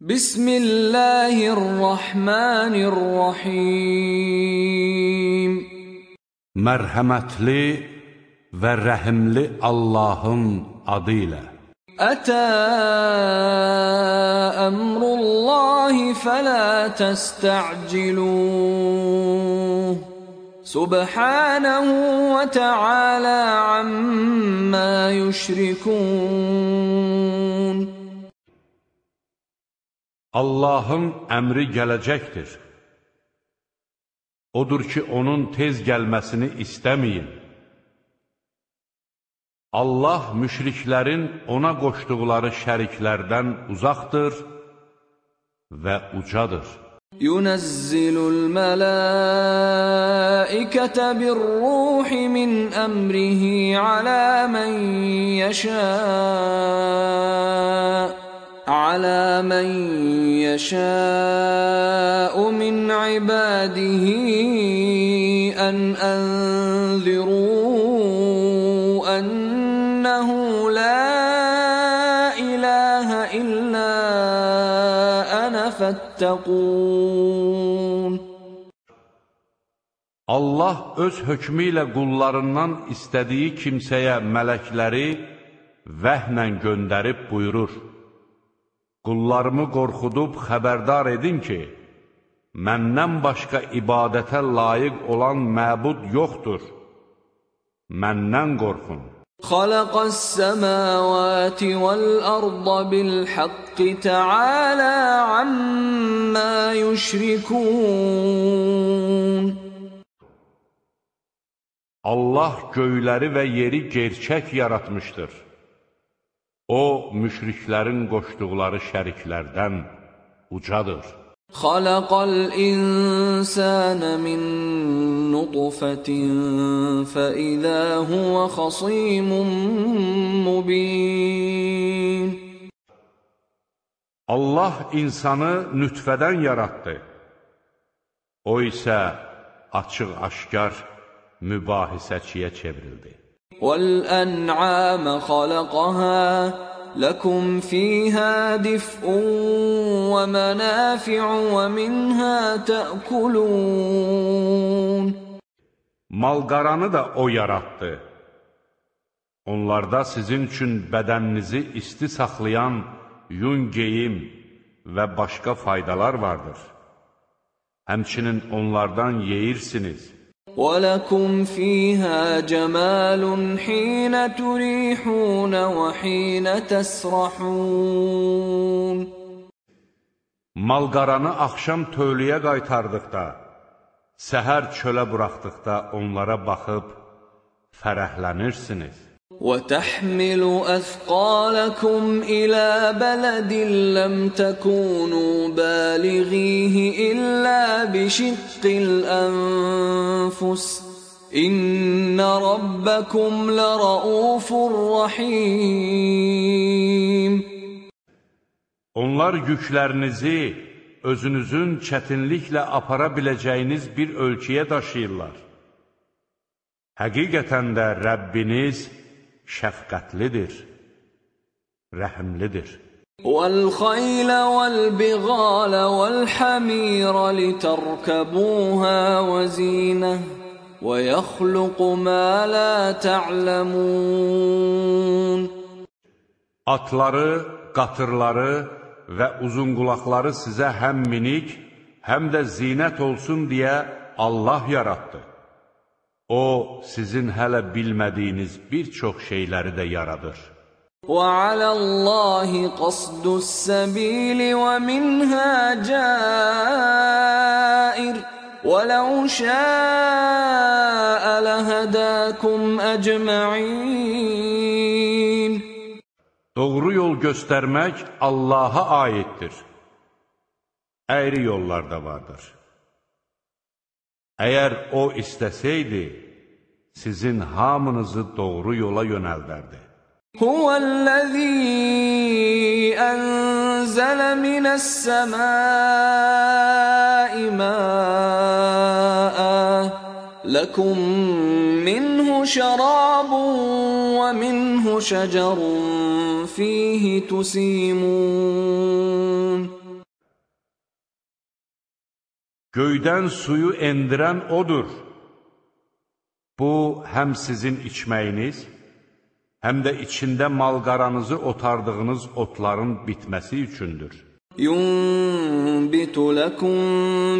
بسم الله الرحمن الرحيم. مرحمتلي ورحملي اللهم عديلا أتى أمر الله فلا تستعجلوه. سبحانه وتعالى عما يشركون. Allahın əmri gələcəkdir. Odur ki, onun tez gəlməsini istəməyin. Allah müşriklərin ona qoşduqları şəriklərdən uzaqdır və ucadır. Yunazzilul mələikətə birruhi min əmrihi alə mən yəşəə على من يشاء من عباده أن أنذروا أنه لا إله إلا أنا فاتقون Allah öz hökmü ilə qullarından istədiyi kimsəyə mələkləri vəhlə göndərib buyurur. Qullarımı qorxudub xəbərdar edin ki, məndən başqa ibadətə layiq olan məbud yoxdur. Məndən qorxun. خلق السماوات والأرض بالحق تعالى عما يشركون Allah göyləri və yeri gerçək yaratmışdır. O, müşriklərin qoşduqları şəriklərdən ucadır. Xalaqal insana min nutfatin fa idha huwa khasimun mubin Allah insanı nütfədən yaratdı. O isə açıq-aşkar mübahisəçiyə çevrildi. والأنعام خلقها لكم فيها دفء ومنافع ومنها تأكلون Malqaranı da O yaratdı. Onlarda sizin üçün bədəninizi isti saxlayan yun geyim və başqa faydalar vardır. Həmçinin onlardan yeyirsiniz. ولكم فيها جمال حين تريحون وحين تسرحون Malqaranı axşam tövləyə qaytardıqda, səhər çölə buraxdıqda onlara baxıb fərəhlənirsiniz. وتحمل أثقالكم إلى بلد لم تكونوا بالغيه إلا بشق الأنفس إن ربكم لرؤوف رحيم Onlar yüklərinizi özünüzün çətinliklə apara biləcəyiniz bir ölçüyə daşıyırlar. Həqiqətən də Rəbbiniz şəfqətlidir, rəhimlidir. والخيل والبغال والحمير لتركبوها وزينة ويخلق ما لا تعلمون Atları, qatırları və uzunqulaqları sizə həm minik, həm də zinət olsun deyə Allah yaratdı. O, sizin hələ bilmədiyiniz bir çox şeyləri də yaradır. وعلى الله قصد السبيل ومنها جائر ولو شاء لهداكم أجمعين Doğru yol göstərmək Allaha aiddir. Əyri yollar da vardır. Əgər O istəsəydi, sizin hamınızı doğru yola yönelderdi. Huvellezî enzele minessemâi mâ'a lekum minhu şarabun ve minhu şecerun fihi tusimun. Göyden suyu endiren odur. Bu həm sizin içməyiniz, həm də içində malqaranızı otardığınız otların bitməsi üçündür. Yunbitu lakum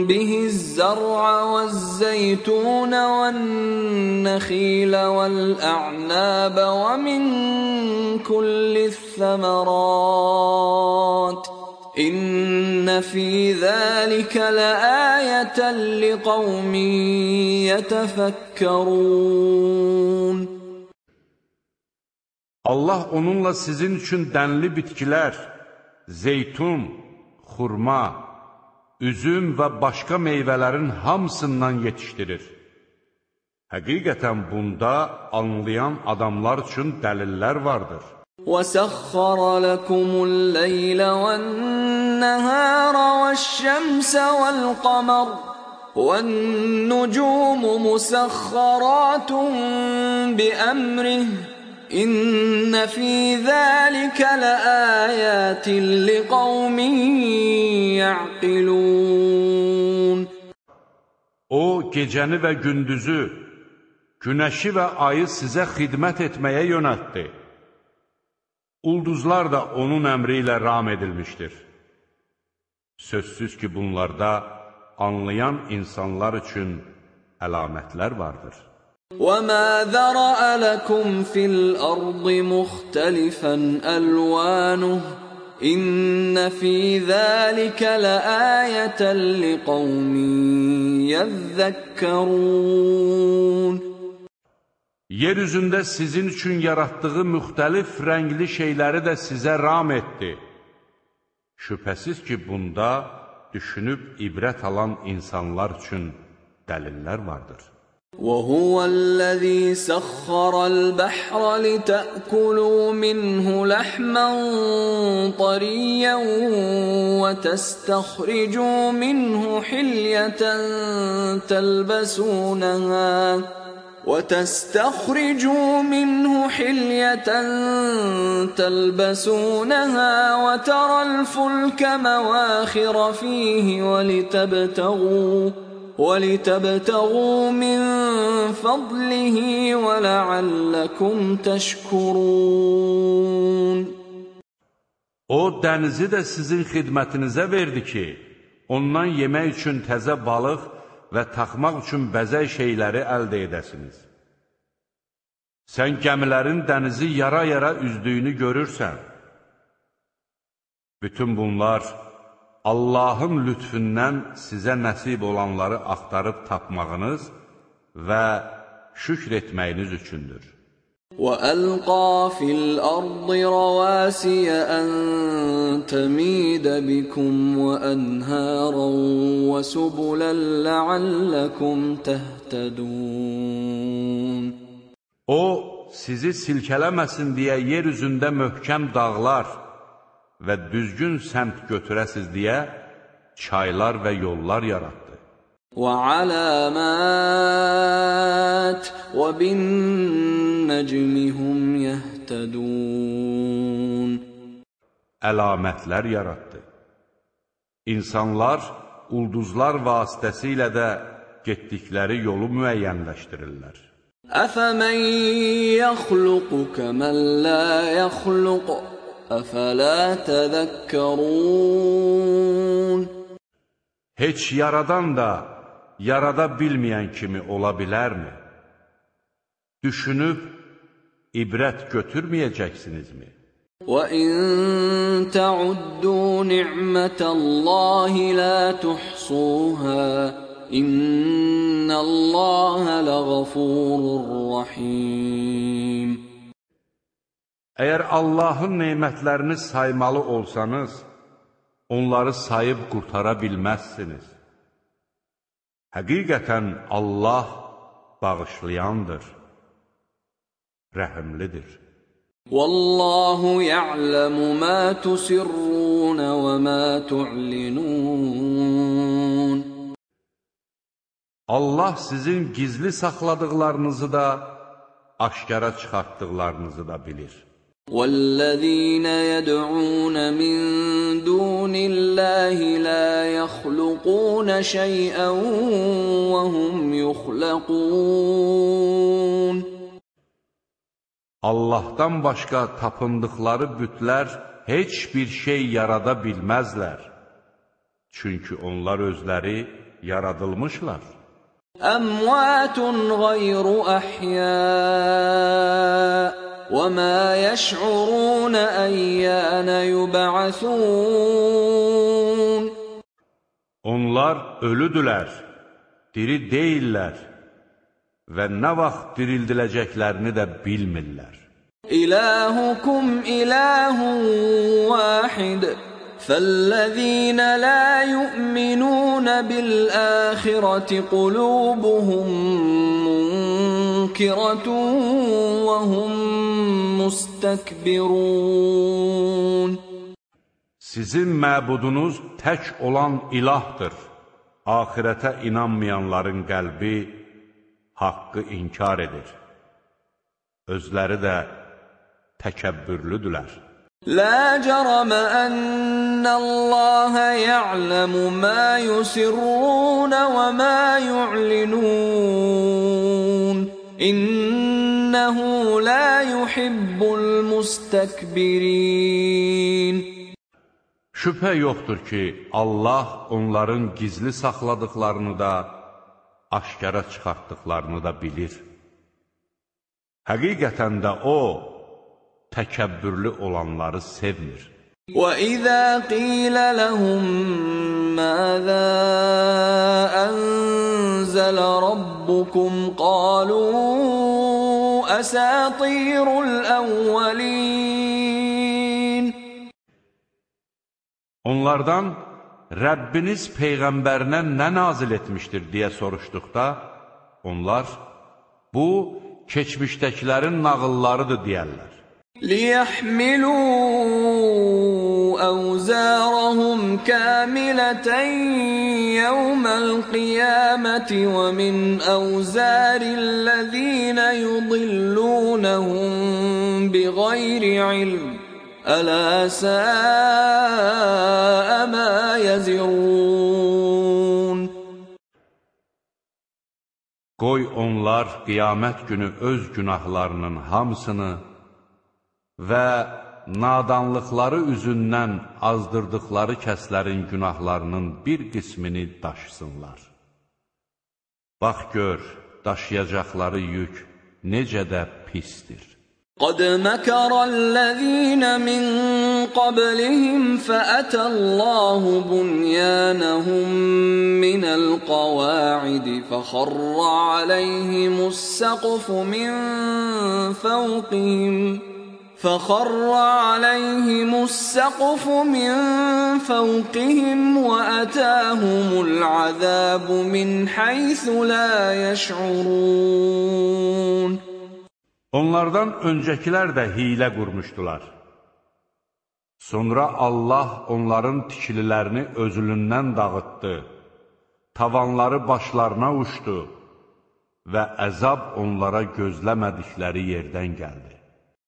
bihiz zar'a vezzeytun ve'n-nakhil ve'l-a'nab ve min kulli thamarat. İnne fi zalika laayatan liqaumin yetefekkerun Allah onunla sizin üçün dənli bitkilər, zeytun, xurma, üzüm və başqa meyvələrin hamısından yetişdirir. Həqiqətən bunda anlayan adamlar üçün dəlillər vardır. وَسَخَّرَ لَكُمُ اللَّيْلَ وَالنَّهَارَ وَالشَّمْسَ وَالْقَمَرَ وَالنُّجُومُ مُسَخَّرَاتٌ بِأَمْرِهِ إن في ذلك لآيات لقوم يعقلون O gecəni və gündüzü, günəşi və ayı sizə xidmət etməyə yönətdi. Ulduzlar da onun əmri ilə ram edilmişdir. Sözsüz ki, bunlarda anlayan insanlar üçün əlamətlər vardır. وما ذرأ لكم في الأرض مختلفا ألوانه إن في ذلك لآية لقوم يذكرون Yeryüzündə sizin üçün yaratdığı müxtəlif rəngli şeyləri də sizə ram etdi. Şübhəsiz ki, bunda düşünüb ibrət alan insanlar üçün dəlillər vardır. وهو الذي سخر البحر لتأكلوا منه لحما طريا وتستخرجوا منه حلية تلبسونها وتستخرجوا منه حلية تلبسونها وترى الفلك مواخر فيه ولتبتغوا وَلِتَبْتَغُوا مِنْ فَضْلِهِ وَلَعَلَّكُمْ تَشْكُرُونَ. O dənizi də sizin xidmətinizə verdi ki, ondan yemək üçün təzə balıq və taxmaq üçün bəzək şeyləri əldə edəsiniz. Sən gəmilərin dənizi yara-yara üzdüyünü görürsən. Bütün bunlar Allahın lütfündən sizə nəsib olanları axtarıb tapmağınız və şükr etməyiniz üçündür. وَأَلْقَى فِي الْأَرْضِ رَوَاسِيَ أَن تَمِيدَ بِكُمْ وَأَنْهَارًا وَسُبُلًا لَعَلَّكُمْ تَهْتَدُونَ O, sizi silkələməsin deyə yer üzündə möhkəm dağlar, və düzgün səmt götürəsiz deyə çaylar və yollar yaratdı. وَعَلَامَاتٍ وَبِالنَّجْمِ هُمْ يَهْتَدُونَ Əlamətlər yaratdı. İnsanlar ulduzlar vasitəsilə də getdikləri yolu müəyyənləşdirirlər. أَفَمَن يَخْلُقُ كَمَن لَّا يَخْلُقُ أَفَلَا تَذَكَّرُونَ Heç yaradan da yarada bilməyən kimi ola bilərmi? Düşünüb ibrət götürməyəcəksinizmi? وَإِن تَعُدُّوا نِعْمَةَ اللَّهِ لَا تُحْصُوهَا إِنَّ اللَّهَ لَغَفُورٌ رَّحِيمٌ Əgər Allahın neymətlərini saymalı olsanız, onları sayıb qurtara bilməzsiniz. Həqiqətən Allah bağışlayandır, rəhimlidir. Vallahu ya'lamu ma tusirrun və ma tu'linun Allah sizin gizli saxladıqlarınızı da, aşkara çıxartdıqlarınızı da bilir. والذين يدعون من دون دون الله لا يخلقون شيئا وهم يخلقون Allahdan başqa tapındıqları bütlər heç bir şey yarada bilməzlər. Çünki onlar özləri yaradılmışlar. Əmvətun qeyru əhyə və mə yəş'urun əyyənə yub'asun Onlar ölüdülər, diri deyillər və nə vaxt dirildiləcəklərini də bilmirlər. İlahukum ilahun vahid فالذين لا يؤمنون بالآخرة قلوبهم منكرة وهم mustakbirun Sizin məbudunuz tək olan ilahdır. Ahirətə inanmayanların qəlbi haqqı inkar edir. Özləri də təkəbbürlüdülər. La cərəmə ənəlləhə ya'ləmu mə yusirrun və mə yu'linun. İnnəhu la yuhibbul mustakbirin. Şübhə yoxdur ki, Allah onların gizli saxladıqlarını da aşkara çıxartdıqlarını da bilir. Həqiqətən də O, təkəbbürlü olanları sevmir. وَإِذَا قِيلَ لَهُم مَّاذَا أَنزَلَ رَبُّكُمْ قَالُوا أَسَاطِيرُ الْأَوَّلِينَ Onlardan Rəbbiniz Peyğəmbərinə nə nazil etmişdir deyə soruşduqda, onlar, bu, keçmişdəkilərin nağıllarıdır deyərlər. لِيَحْمِلُوا أَوْزَارَهُمْ كَامِلَةً يَوْمَ الْقِيَامَةِ وَمِنْ أَوْزَارِ الَّذِينَ يُضِلُّونَهُم بِغَيْرِ عِلْمٍ ألا ساء ما يزرون Qoy onlar qiyamət günü öz günahlarının hamısını və nadanlıqları üzündən azdırdıqları kəslərin günahlarının bir qismini daşısınlar. Bax gör, daşıyacaqları yük necə də pistir. قد مكر الذين من قبلهم فأتى الله بنيانهم من القواعد فخر عليهم السقف من فوقهم فخر عليهم السقف من فوقهم وأتاهم العذاب من حيث لا يشعرون Onlardan öncəkilər də hilə qurmuşdular. Sonra Allah onların tikililərini özülündən dağıtdı, tavanları başlarına uçdu və əzab onlara gözləmədikləri yerdən gəldi.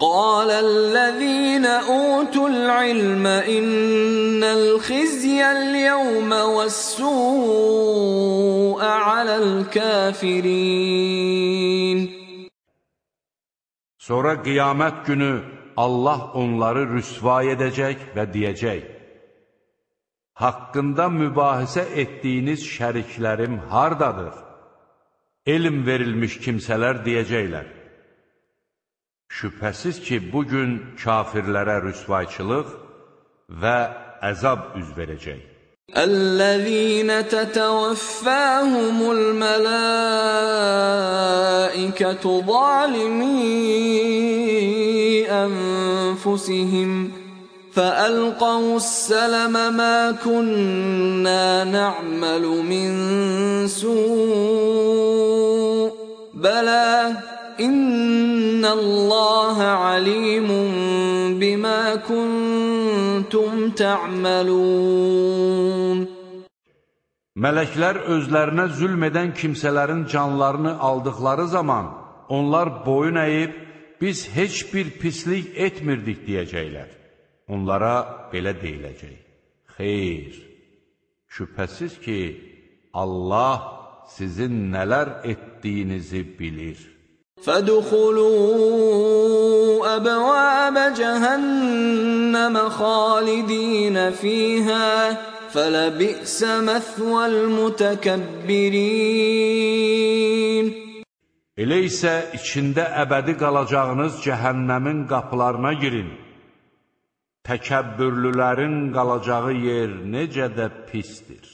قال الذين أوتوا العلم إن الخزي اليوم والسوء على الكافرين Sonra qiyamət günü Allah onları rüsvay edəcək və deyəcək, Haqqında mübahisə etdiyiniz şəriklərim hardadır? Elm verilmiş kimsələr deyəcəklər. Şübhəsiz ki, bugün kafirlərə rüsvayçılıq və əzab üz verəcək. الذين تتوفاهم الملائكة ظالمي أنفسهم فألقوا السلم ما كنا نعمل من سوء بلى إن الله عليم بما كنتم تعملون Mələklər özlərinə zülm edən kimsələrin canlarını aldıqları zaman onlar boyun əyib, biz heç bir pislik etmirdik deyəcəklər. Onlara belə deyiləcək. Xeyr, şübhəsiz ki, Allah sizin nələr etdiyinizi bilir. فَدُخُلُوا أَبْوَابَ جَهَنَّمَ خَالِدِينَ فِيهَا فَلَبِئْسَ مَثْوَى الْمُتَكَبِّرِينَ Elə isə içində əbədi qalacağınız cəhənnəmin qapılarına girin. Təkəbbürlülərin qalacağı yer necə də pisdir.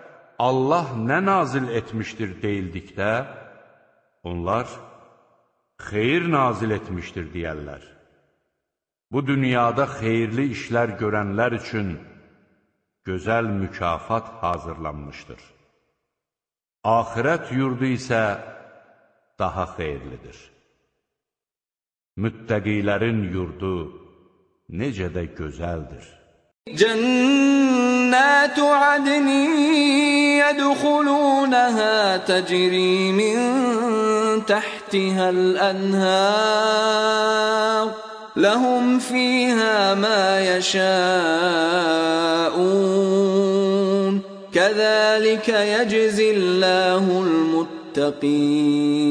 Allah nə nazil etmişdir deyildikdə, onlar xeyir nazil etmişdir deyərlər. Bu dünyada xeyirli işlər görənlər üçün gözəl mükafat hazırlanmışdır. Ahirət yurdu isə daha xeyirlidir. Müttəqilərin yurdu necə də gözəldir. جنات عدن يدخلونها تجري من تحتها الأنهار لهم فيها ما يشاءون كذلك يجزي الله المتقين.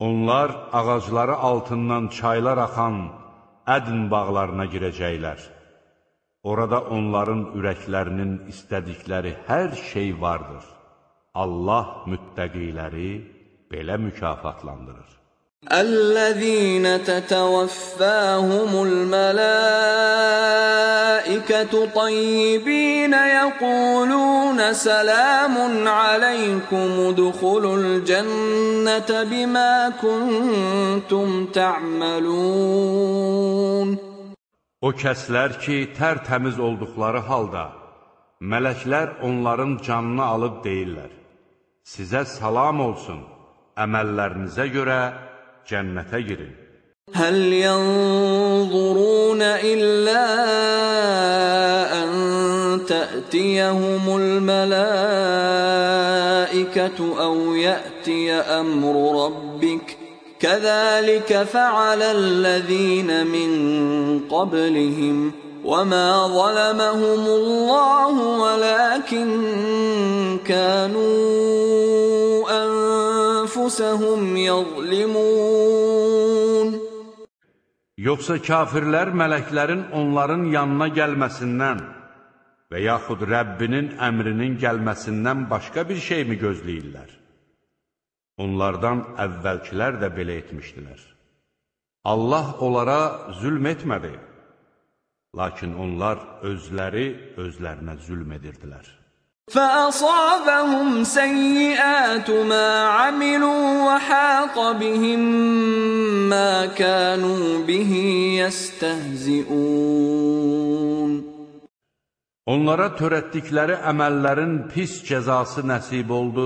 Onlar ağacları altından çaylar axan ədn bağlarına girəcəklər. Orada onların ürəklərinin istədikləri hər şey vardır. Allah müttəqiləri belə mükafatlandırır. الذين تتوفاهم الملائكة طيبين يقولون سلام عليكم ادخلوا الجنة بما كنتم تعملون O kəslər ki, tərtəmiz olduqları halda, mələklər onların canını alıb deyirlər, sizə salam olsun, əməllərinizə görə cənnətə girin. Həl yanzuruna illə ən tə'tiyəhumul mələikətü əv yə'tiyə əmru rabbik فعل الذين من قبلهم وما ظلمهم الله ولكن كانوا أنفسهم يظلمون Yoxsa kafirlər mələklərin onların yanına gəlməsindən və yaxud Rəbbinin əmrinin gəlməsindən başqa bir şey mi gözləyirlər? Onlardan əvvəlkilər də belə etmişdilər. Allah onlara zülm etmədi, lakin onlar özləri özlərinə zülm edirdilər. فأصابهم سيئات ما عملوا وحاق بهم ما كانوا به يستهزئون Onlara törətdikləri əməllərin pis cəzası nəsib oldu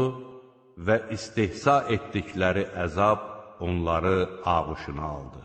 və istehza etdikləri əzab onları ağuşuna aldı.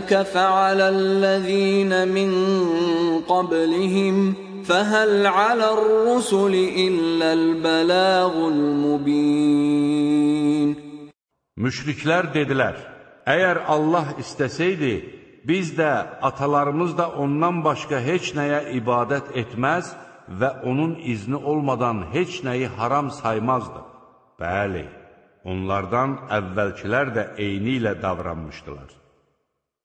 كذلك فعل الذين من قبلهم فهل على الرسل إلا البلاغ المبين Müşriklər dedilər, əgər Allah istəsəydi, biz də, atalarımız da ondan başqa heç nəyə ibadət etməz və onun izni olmadan heç nəyi haram saymazdı. Bəli, onlardan əvvəlkilər də eyni ilə davranmışdılar.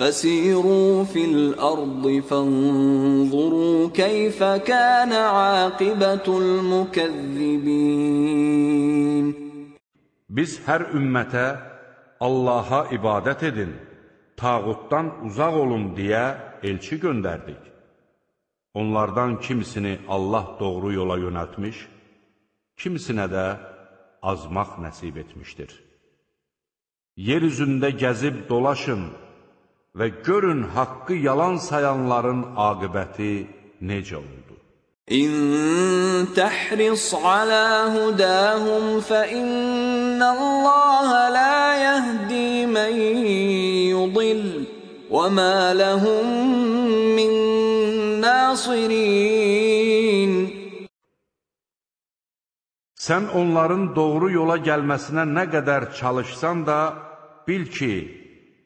فسيروا في الأرض فانظروا كيف كان عاقبة المكذبين Biz hər ümmətə Allaha ibadət edin, tağutdan uzaq olun deyə elçi göndərdik. Onlardan kimsini Allah doğru yola yönəltmiş, kimsinə də azmaq nəsib etmişdir. Yer üzündə gəzib dolaşın, və görün haqqı yalan sayanların aqibəti necə oldu. İn təhris alə hudahum fə innəllaha la yəhdi mən yudil və mə ləhum min nasirin. Sən onların doğru yola gəlməsinə nə qədər çalışsan da, bil ki,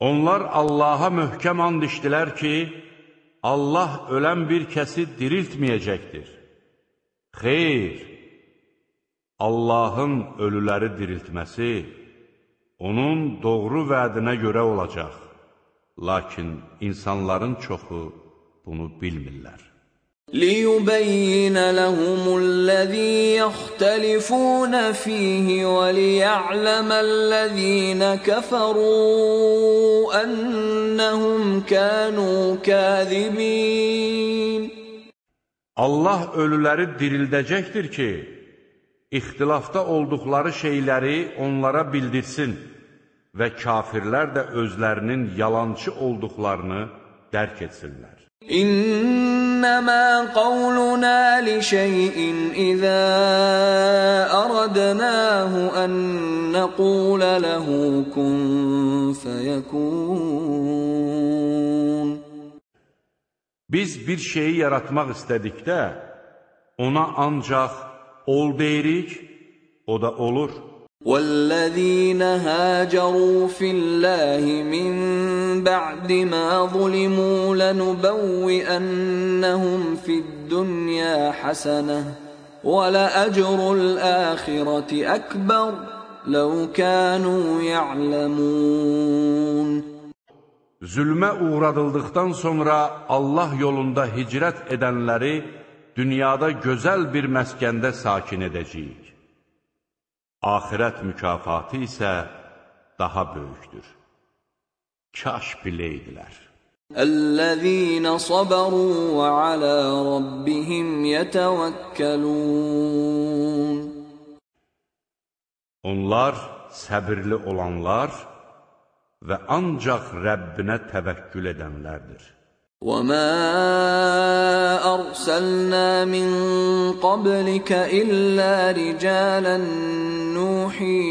Onlar Allaha möhkəm and içdilər ki, Allah ölən bir kəsi diriltməyəcəkdir. Xeyr, Allahın ölüləri diriltməsi onun doğru vədinə görə olacaq. Lakin insanların çoxu bunu bilmirlər. ليبين لهم الذي يختلفون فيه وليعلم الذين كفروا أنهم كانوا كاذبين Allah ölüləri dirildəcəkdir ki, ixtilafda olduqları şeyləri onlara bildirsin və kafirlər də özlərinin yalançı olduqlarını dərk etsinlər. İnnemâ kavluna li şey'in izâ aradnâhu en nekûle lehu kun. Biz bir şeyi yaratmaq istədikdə, ona ancaq ol deyirik, o da olur. والذين هاجروا في الله من بعد ما ظلموا لنبوئنهم في الدنيا حسنه ولأجر الآخرة أكبر لو كانوا يعلمون Zülmə uğradıldıqdan sonra Allah yolunda hicrət edənləri dünyada gözəl bir məskəndə sakin edəcəyik. Axirət mükafatı isə daha böyükdür. Kaş biləydilər. الذين صبروا وعلى ربهم يتوكلون Onlar səbirli olanlar və ancaq Rəbbinə təvəkkül edənlərdir. وما أرسلنا من قبلك إلا رجالا نوحي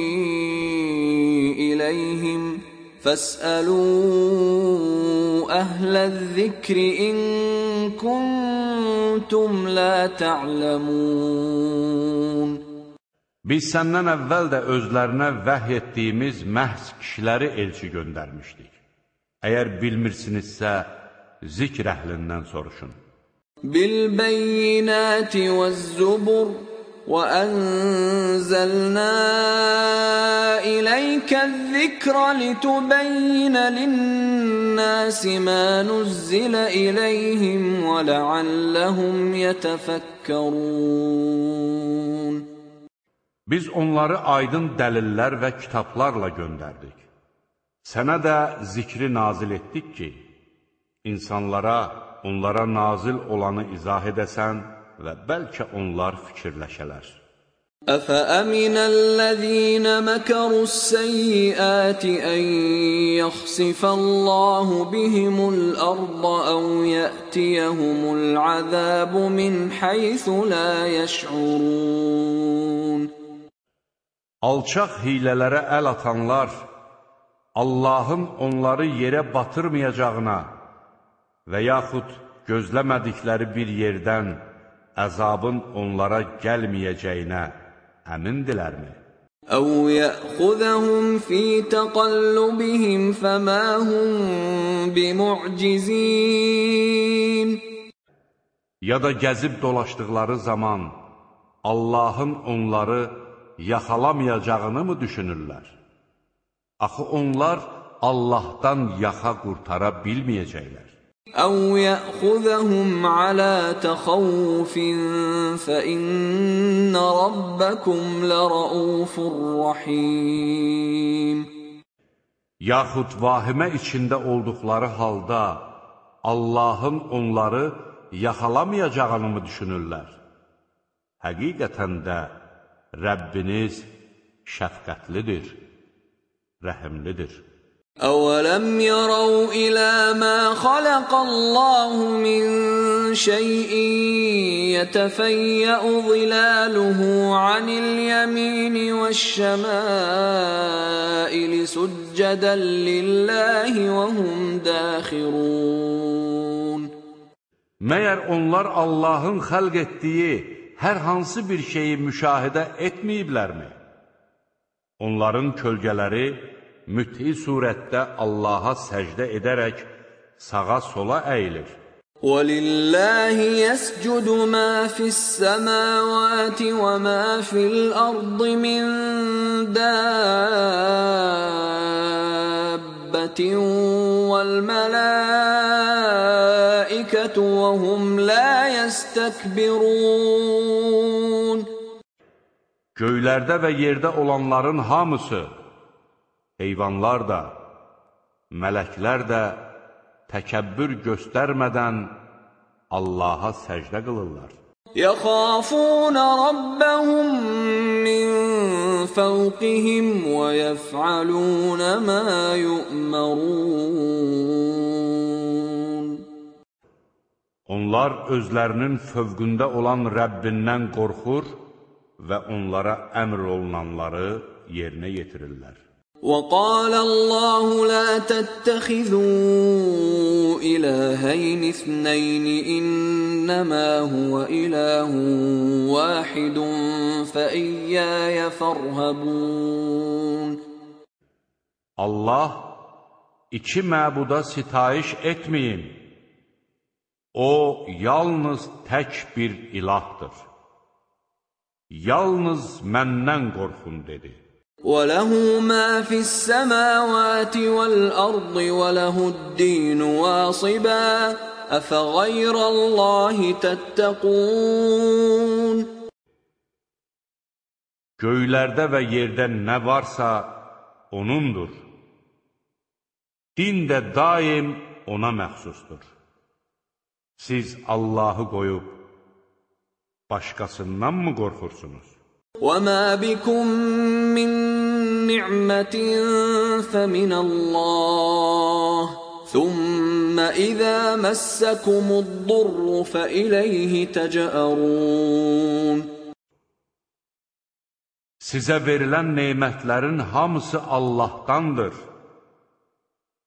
إليهم فاسألوا أهل الذكر إن كنتم لا تعلمون Biz səndən əvvəl də özlərinə vəhy etdiyimiz məhz kişiləri elçi göndərmişdik. Əgər bilmirsinizsə, zikr əhlindən soruşun. بالبينات والزبر وأنزلنا إليك الذكر لتبين للناس ما نزل إليهم ولعلهم يتفكرون Biz onları aydın dəlillər və kitablarla göndərdik. Sənə də zikri nazil etdik ki, insanlara, onlara nazil olanı izah edəsən və bəlkə onlar fikirləşələr. أفأمن الذين مكروا السيئات أن يخسف الله بهم الأرض أو يأتيهم العذاب من حيث لا يشعرون Alçaq hilələrə əl atanlar Allahın onları yerə batırmayacağına və yaxud gözləmədikləri bir yerdən əzabın onlara gəlməyəcəyinə əmindilərmi? أو يأخذهم في تقلبهم فما هم بمعجزين Ya da gəzib dolaşdıqları zaman Allahın onları yaxalamayacağını mı düşünürlər? Axı onlar Allahdan yaxa qurtara bilməyəcəklər. أو يأخذهم على تخوف فإن ربكم لرؤوف رحيم Yaxud vahimə içində olduqları halda Allahın onları yaxalamayacağını mı düşünürlər? Həqiqətən də Rəbbiniz şəfqətlidir, rəhimlidir. أولم يروا إلى ما خلق الله من شيء يتفيأ ظلاله عن اليمين والشمائل سجدا لله وهم داخرون Məyər onlar Allahın xəlq etdiyi hər hansı bir şeyi müşahidə etməyiblərmi? Onların kölgələri müthi surətdə Allaha səcdə edərək sağa-sola əyilir. ولله يسجد ما في السماوات وما في الأرض من دابة والملائكة وهم لا يستكبرون Göylərdə və yerdə olanların hamısı, heyvanlar da, mələklər də təkəbbür göstərmədən Allaha səcdə qılırlar. يخافون ربهم من فوقهم ويفعلون ما يؤمرون Onlar özlərinin fövqündə olan Rəbbindən qorxur və onlara əmr olunanları yerinə yetirirlər. وقال الله لا تتخذوا إلهين اثنين إنما هو إله واحد فإياي فارهبون Allah iki məbuda sitayiş etməyin. O yalnız tək bir ilahdır. Yalnız məndən qorxun dedi. وله ما في السماوات والأرض وله الدين واصبا أفغير الله تتقون Göylərdə və yerdə nə varsa, O'nundur. Din də daim O'na məxsusdur. Siz Allahı qoyub, başqasından mı qorxursunuz? وما بكم من نعمة فمن الله ثم إذا مسكم الضر فإليه تجأرون Sizə verilən neymətlərin hamısı Allahdandır.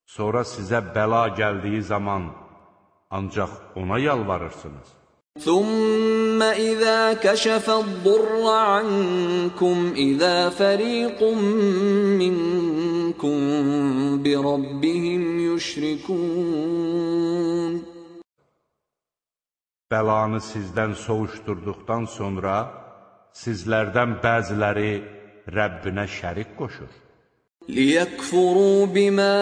Sonra sizə bəla gəldiyi zaman ancaq ona yalvarırsınız. ثم إذا كشف الضر عنكم إذا فريق منكم بربهم يشركون Bəlanı sizdən soğuşturduqdan sonra sizlərdən bəziləri Rəbbinə şərik qoşur. ليكفروا بما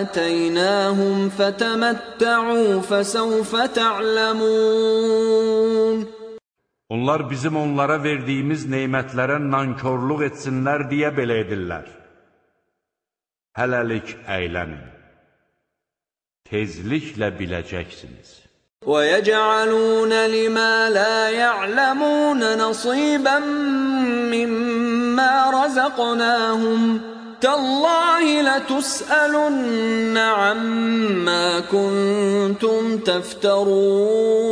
آتيناهم فتمتعوا فسوف تعلمون Onlar bizim onlara verdiyimiz neymətlərə nankorluq etsinlər deyə belə edirlər. Hələlik əylənin. Tezliklə biləcəksiniz. وَيَجْعَلُونَ لِمَا لَا يَعْلَمُونَ نَصِيبًا مِّمَّا رَزَقْنَاهُمْ تَاللَّهِ لَتُسْأَلُنَّ عَمَّا كُنتُمْ تَفْتَرُونَ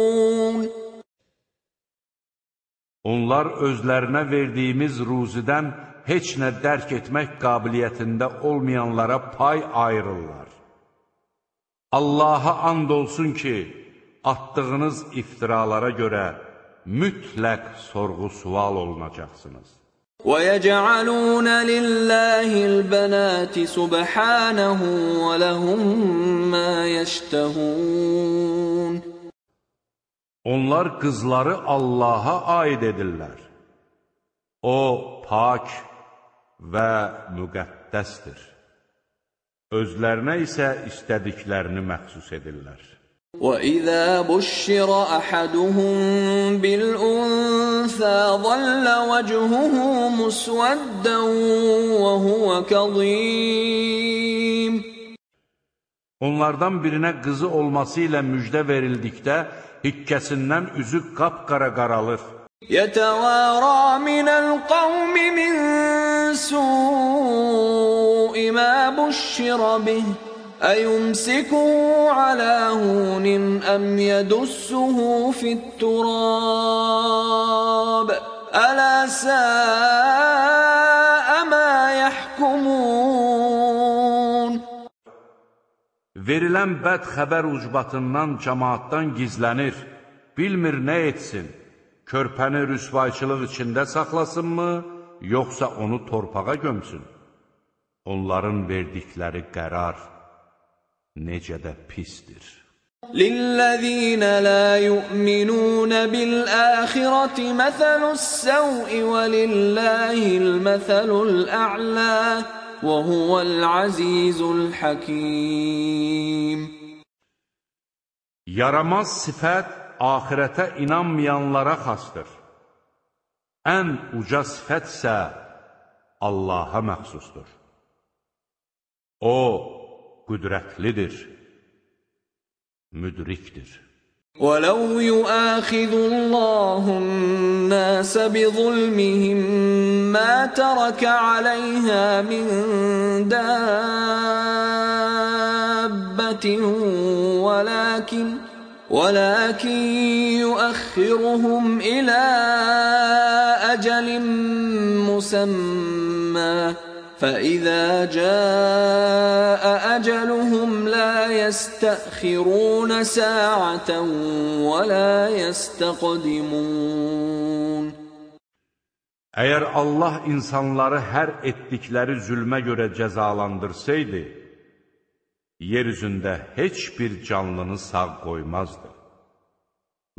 Onlar özlərinə verdiyimiz ruzidən heç nə dərk etmək qabiliyyətində olmayanlara pay ayırırlar. Allaha and olsun ki, atdığınız iftiralara görə mütləq sorğu-sual olunacaqsınız. وَيَجْعَلُونَ لِلَّهِ الْبَنَاتِ سُبْحَانَهُ وَلَهُم مَّا يَشْتَهُونَ Onlar qızları Allaha aid edirlər. O, pak və müqəddəsdir. Özlərinə isə istədiklərini məxsus edirlər. وَإِذَا بُشِّرَ أَحَدُهُم بِالْأُنثَىٰ ظَلَّ وَجْهُهُ مُسْوَدًّا وَهُوَ كَظِيمٌ Onlardan birinə qızı olması ilə müjdə verildikdə, hikkəsindən üzü qapqara qaralır. يَتَوَارَىٰ مِنَ الْقَوْمِ مِن سُوءِ مَا بُشِّرَ بِهِ أَيُمْسِكُهُ عَلَىٰ هُونٍ أَمْ يَدُسُّهُ فِي التُّرَابِ أَلَا سَاءَ مَا يَحْكُمُونَ Verilən bəd xəbər ucbatından cəmaatdan gizlənir, bilmir nə etsin, körpəni rüsvayçılıq içində saxlasınmı, yoxsa onu torpağa gömsün? Onların verdikləri qərar necə də pisdir. Lillezîne lâ yu'minûne bil-âxirati məthəlus-səv'i və lillâhil-məthəlul-ə'lâ və huvəl-azîzul-hakîm. Yaramaz sifət axirətə inanmayanlara xastır. Ən uca sifətsə Allaha məxsusdur. O, qüdrətlidir, müdrikdir. وَلَوْ يُؤَاخِذُ اللَّهُ النَّاسَ بِظُلْمِهِم مَّا تَرَكَ عَلَيْهَا مِن دَابَّةٍ وَلَٰكِن ولكن يؤخرهم إلى أجل مسمى فإذا جاء أجلهم لا يستأخرون ساعة ولا يستقدمون Əgər Allah insanları hər etdikləri zülmə görə cəzalandırsaydı, yer üzündə heç bir canlını sağ qoymazdı.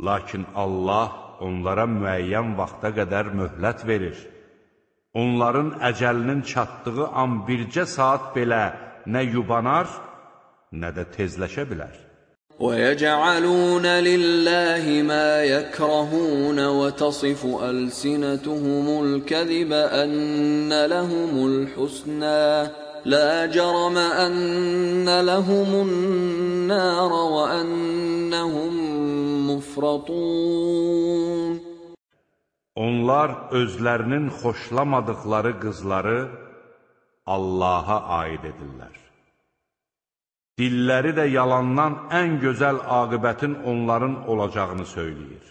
Lakin Allah onlara müəyyən vaxta qədər möhlət verir. Onların əcəlinin çatdığı an bircə saat belə nə yubanar, nə də tezləşə bilər. وَيَجْعَلُونَ لِلَّهِ مَا يَكْرَهُونَ وَتَصِفُ أَلْسِنَتُهُمُ الْكَذِبَ أَنَّ لَهُمُ الْحُسْنَىٰ لَا جَرَمَ أَنَّ لَهُمُ النَّارَ وَأَنَّهُم مُّفْرَطُونَ Onlar özlərinin xoşlamadıqları qızları Allaha aid edirlər. Dilləri də yalandan ən gözəl aqibətin onların olacağını söyləyir.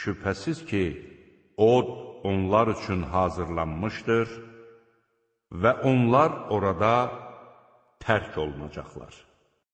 Şübhəsiz ki, od onlar üçün hazırlanmışdır və onlar orada tərk olunacaqlar.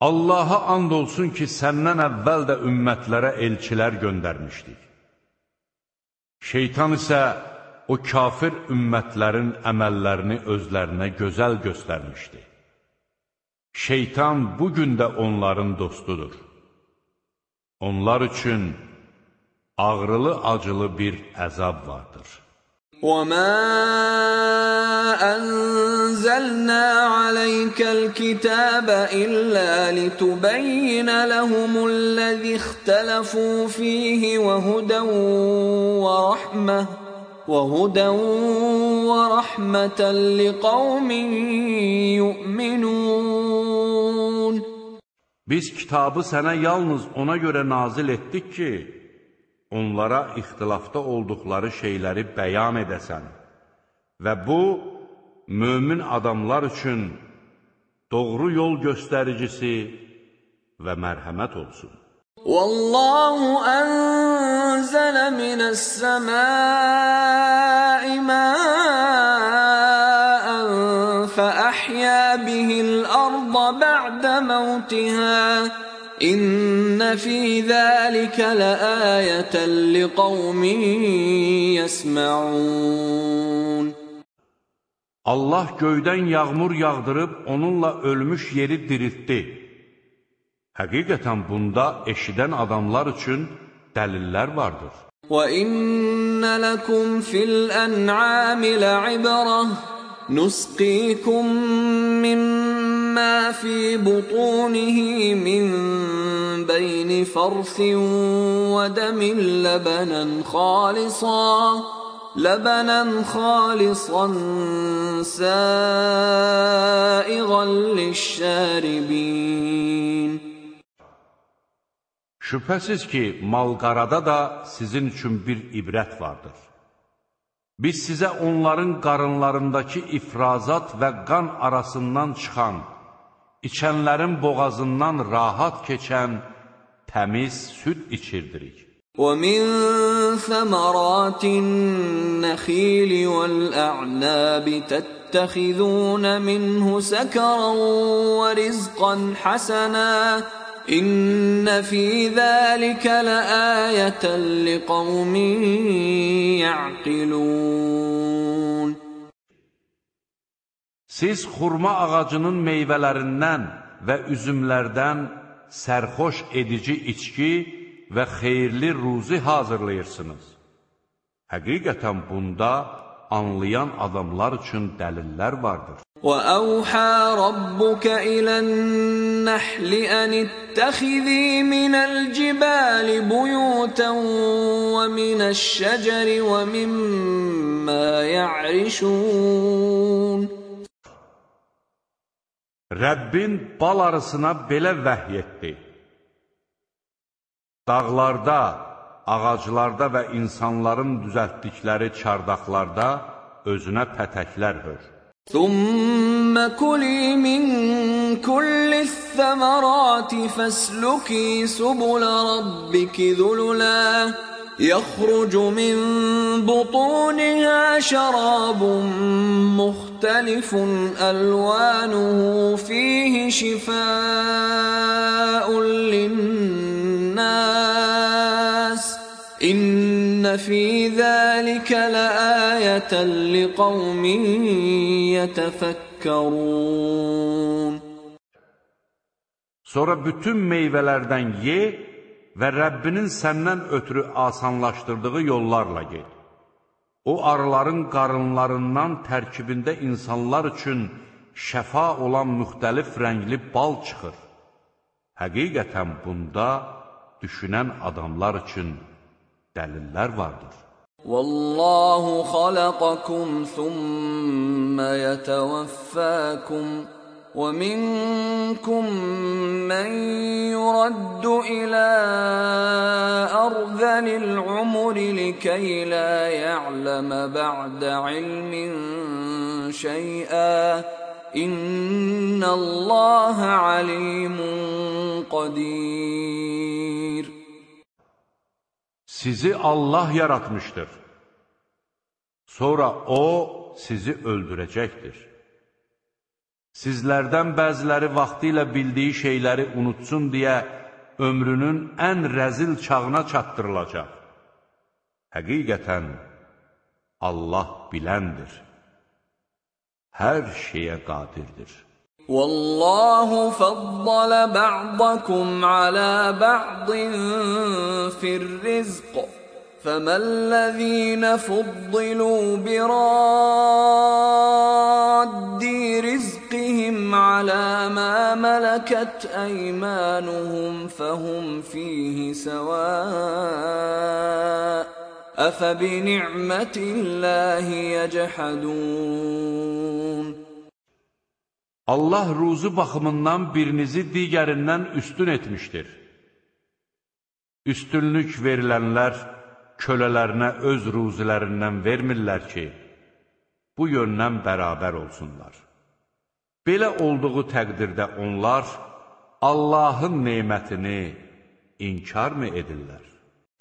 Allaha and olsun ki, səndən əvvəl də ümmətlərə elçilər göndərmişdik. Şeytan isə o kafir ümmətlərin əməllərini özlərinə gözəl göstərmişdi. Şeytan bugün də onların dostudur. Onlar üçün ağrılı-acılı bir əzab vardır. وَمَا أَنزَلْنَا عَلَيْكَ الْكِتَابَ إِلَّا لِتُبَيِّنَ لَهُمُ الَّذِي اخْتَلَفُوا فِيهِ وَهُدًى وَرَحْمَةً وَهُدًى وَرَحْمَةً لِقَوْمٍ يُؤْمِنُونَ Biz kitabı sənə yalnız ona görə nazil etdik ki, onlara ixtilafda olduqları şeyləri bəyan edəsən və bu, mömin adamlar üçün doğru yol göstəricisi və mərhəmət olsun. Wallahu anzala minas samai ma'an fa ahya bihi al-ardha ba'da mawtiha İnne fi zalika laayatan liqaumin yesmaun Allah göydən yağmur yağdırıb onunla ölmüş yeri diriltdi. Həqiqətən bunda eşidən adamlar üçün dəlillər vardır. Və inna lakum fil an'ami la'ibrah nusqikum mimma مِّمَّا فِي بُطُونِهِ مِن بَيْنِ فَرْثٍ وَدَمٍ لَّبَنًا خَالِصًا لبنا خالصا سائغا للشاربين Şübhəsiz ki, malqarada da sizin üçün bir ibrət vardır. Biz sizə onların qarınlarındakı ifrazat və qan arasından çıxan, içənlərin boğazından rahat keçən təmiz süd içirdirik. ومن ثمرات النخيل والأعناب تتخذون منه سكرا ورزقا حسنا إن في ذلك لآية لقوم يعقلون Siz xurma ağacının meyvələrindən və üzümlərdən sərxoş edici içki və xeyirli ruzi hazırlayırsınız. Həqiqətən bunda anlayan adamlar üçün dəlillər vardır. وَأَوْحَى رَبُّكَ إِلَى النَّحْلِ أَنِ اتَّخِذِي مِنَ الْجِبَالِ بُيُوتًا وَمِنَ الشَّجَرِ وَمِمَّا يَعْرِشُونَ Rəbbin bal arısına belə vəhy etdi. Dağlarda, ağaclarda və insanların düzəltdikləri çardaqlarda özünə pətəklər hör. ثُمَّ كُلِي مِن كُلِّ الثَّمَرَاتِ فَاسْلُكِي سُبُلَ رَبِّكِ ذُلُلًا يَخْرُجُ مِن بُطُونِهَا شَرَابٌ مُخْتَلِفٌ أَلْوَانُهُ فِيهِ شِفَاءٌ لِّلنَّاسِ إِنَّ فِي ذَلِكَ لَآيَةً لِقَوْمٍ يَتَفَكَّرُونَ. Sonra bütün meyvələrdən ye və Rəbbinin səndən ötürü asanlaşdırdığı yollarla get. O arıların qarınlarından tərkibində insanlar üçün şəfa olan müxtəlif rəngli bal çıxır. Həqiqətən bunda düşünən adamlar üçün dəlillər vardır. Vallahu xalaqakum thumma yatawaffakum ومنكم من يرد إلى أرذل العمر لكي لا يعلم بعد علم شيئا إن الله عليم قدير Sizi Allah yaratmışdır. Sonra O sizi öldürəcəkdir. Sizlərdən bəziləri vaxtı ilə bildiyi şeyləri unutsun deyə ömrünün ən rəzil çağına çatdırılacaq. Həqiqətən, Allah biləndir. Hər şeyə qadirdir. Wallahu faddala ba'dakum ala ba'din fir rizq. فما الذين فضلوا براد رزقهم على ما ملكت ايمانهم فهم فيه سواء افبنعمه الله يجحدون Allah ruzu baxımından birinizi digərindən üstün etmişdir. Üstünlük verilənlər kölələrinə öz ruzilərindən vermirlər ki, bu yöndən bərabər olsunlar. Belə olduğu təqdirdə onlar Allahın neymətini inkarmı edirlər?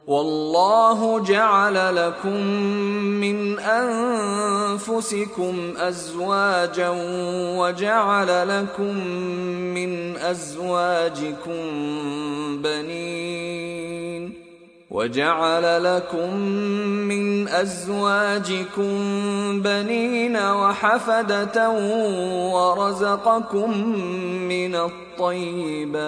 والله جعل لكم من انفسكم ازواجا وجعل لكم من ازواجكم بنين وجعل لكم من أزواجكم بنين وحفدة ورزقكم من الطيبات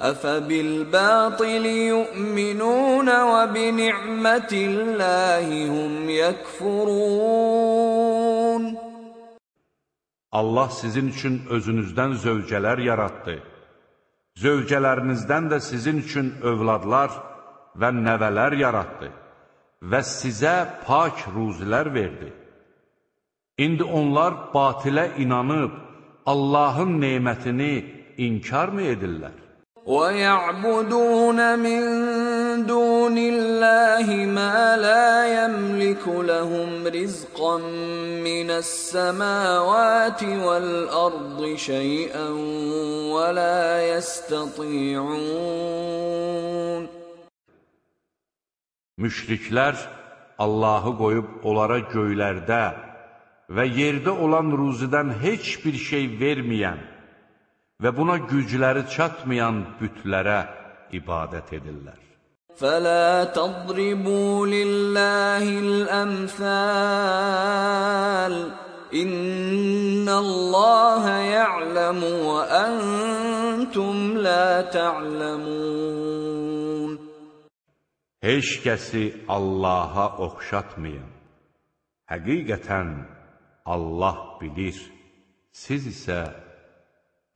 أفبالباطل يؤمنون وبنعمة الله هم يكفرون Allah sizin üçün özünüzdən zövcələr yaratdı. Zövcələrinizdən də sizin üçün övladlar və nəvələr yaratdı və sizə pak ruzilər verdi. İndi onlar batilə inanıb Allahın neymətini inkar mı edirlər? ويعبدون من دون الله ما لا يملك لهم رزقا من السماوات والارض شيئا ولا يستطيعون Müşriklər Allahı qoyub onlara göylərdə və yerdə olan ruzidən heç bir şey verməyən və buna gücləri çatmayan bütlərə ibadət edirlər. فلا تضربوا لله الامثال ان الله يعلم وانتم لا تعلمون Heç kəsi Allaha oxşatmayın. Həqiqətən Allah bilir, siz isə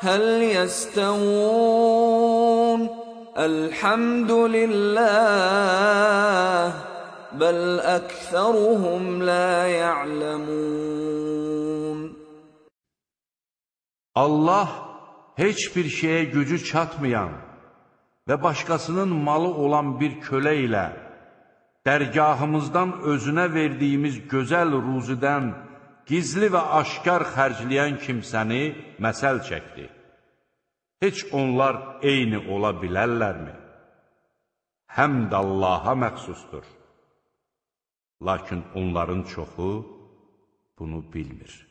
هل يستوون الحمد لله بل اكثرهم لا يعلمون Allah heç bir şeyə gücü çatmayan və başqasının malı olan bir kölə ilə dərgahımızdan özünə verdiyimiz gözəl ruzidən gizli və aşkar xərcləyən kimsəni məsəl çəkdi. Heç onlar eyni ola bilərlərmi? Həmd Allaha məxsusdur. Lakin onların çoxu bunu bilmir.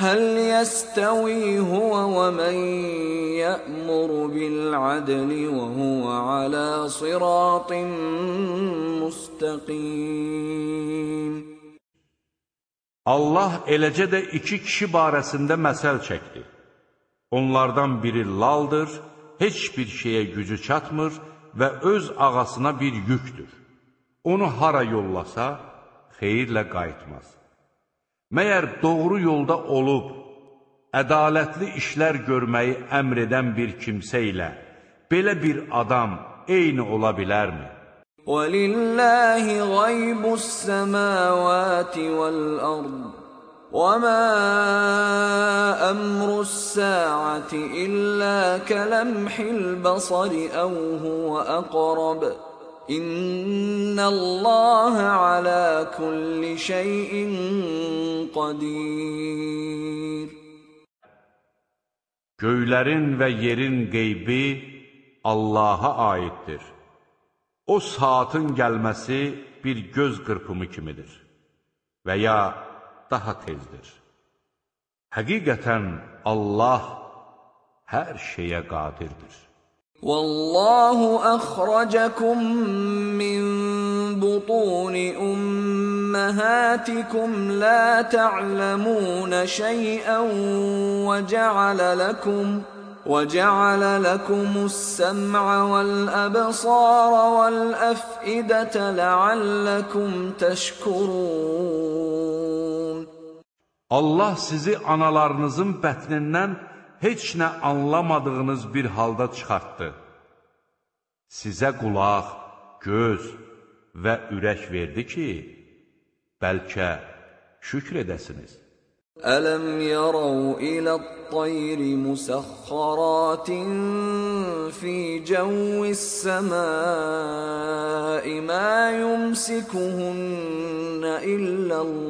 هل يستوي هو ومن يأمر بالعدل وهو على صراط مستقيم Allah eləcə də iki kişi barəsində məsəl çəkdi. Onlardan biri laldır, heç bir şeyə gücü çatmır və öz ağasına bir yükdür. Onu hara yollasa, xeyirlə qayıtmaz. Məyər doğru yolda olub, ədalətli işlər görməyi əmr edən bir kimsə ilə belə bir adam eyni ola bilərmi? وَلِلَّهِ غَيْبُ السَّمَاوَاتِ وَالْأَرْضِ وَمَا أَمْرُ السَّاعَةِ إِلَّا كَلَمْحِ الْبَصَرِ أَوْ هُوَ أَقْرَبُ İnnallaha ala kulli şeyin qadir. Göylərin və yerin qeybi Allaha aiddir. O saatın gəlməsi bir göz qırpımı kimidir və ya daha tezdir. Həqiqətən Allah hər şeyə qadirdir. والله أخرجكم من بطون أمهاتكم لا تعلمون شيئا وجعل لكم وجعل لكم السمع والأبصار والأفئدة لعلكم تشكرون. Allah sizi analarınızın bətnindən heç nə anlamadığınız bir halda çıxartdı. Sizə qulaq, göz və ürək verdi ki, bəlkə şükr edəsiniz. Ələm yərəv ilə't-tayri musəxxaratin fi cəvvis-səmai mə yumsikuhunnə illəlləh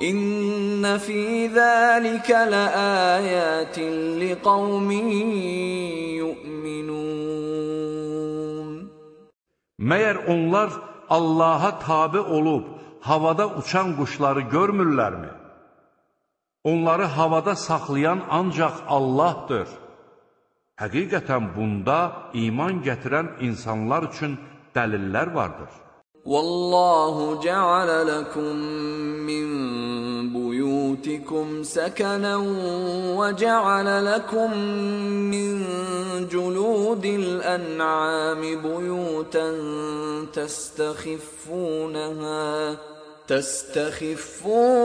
İnne fi zalika laayatin liqaumin yu'minun Məyər onlar Allaha tabe olub havada uçan quşları görmürlərmi? Onları havada saxlayan ancaq Allahdır. Həqiqətən bunda iman gətirən insanlar üçün dəlillər vardır. والله جعل لكم من بيوتكم سكنا وجعل لكم من جلود الأنعام بيوتا تستخفونها تستخفونها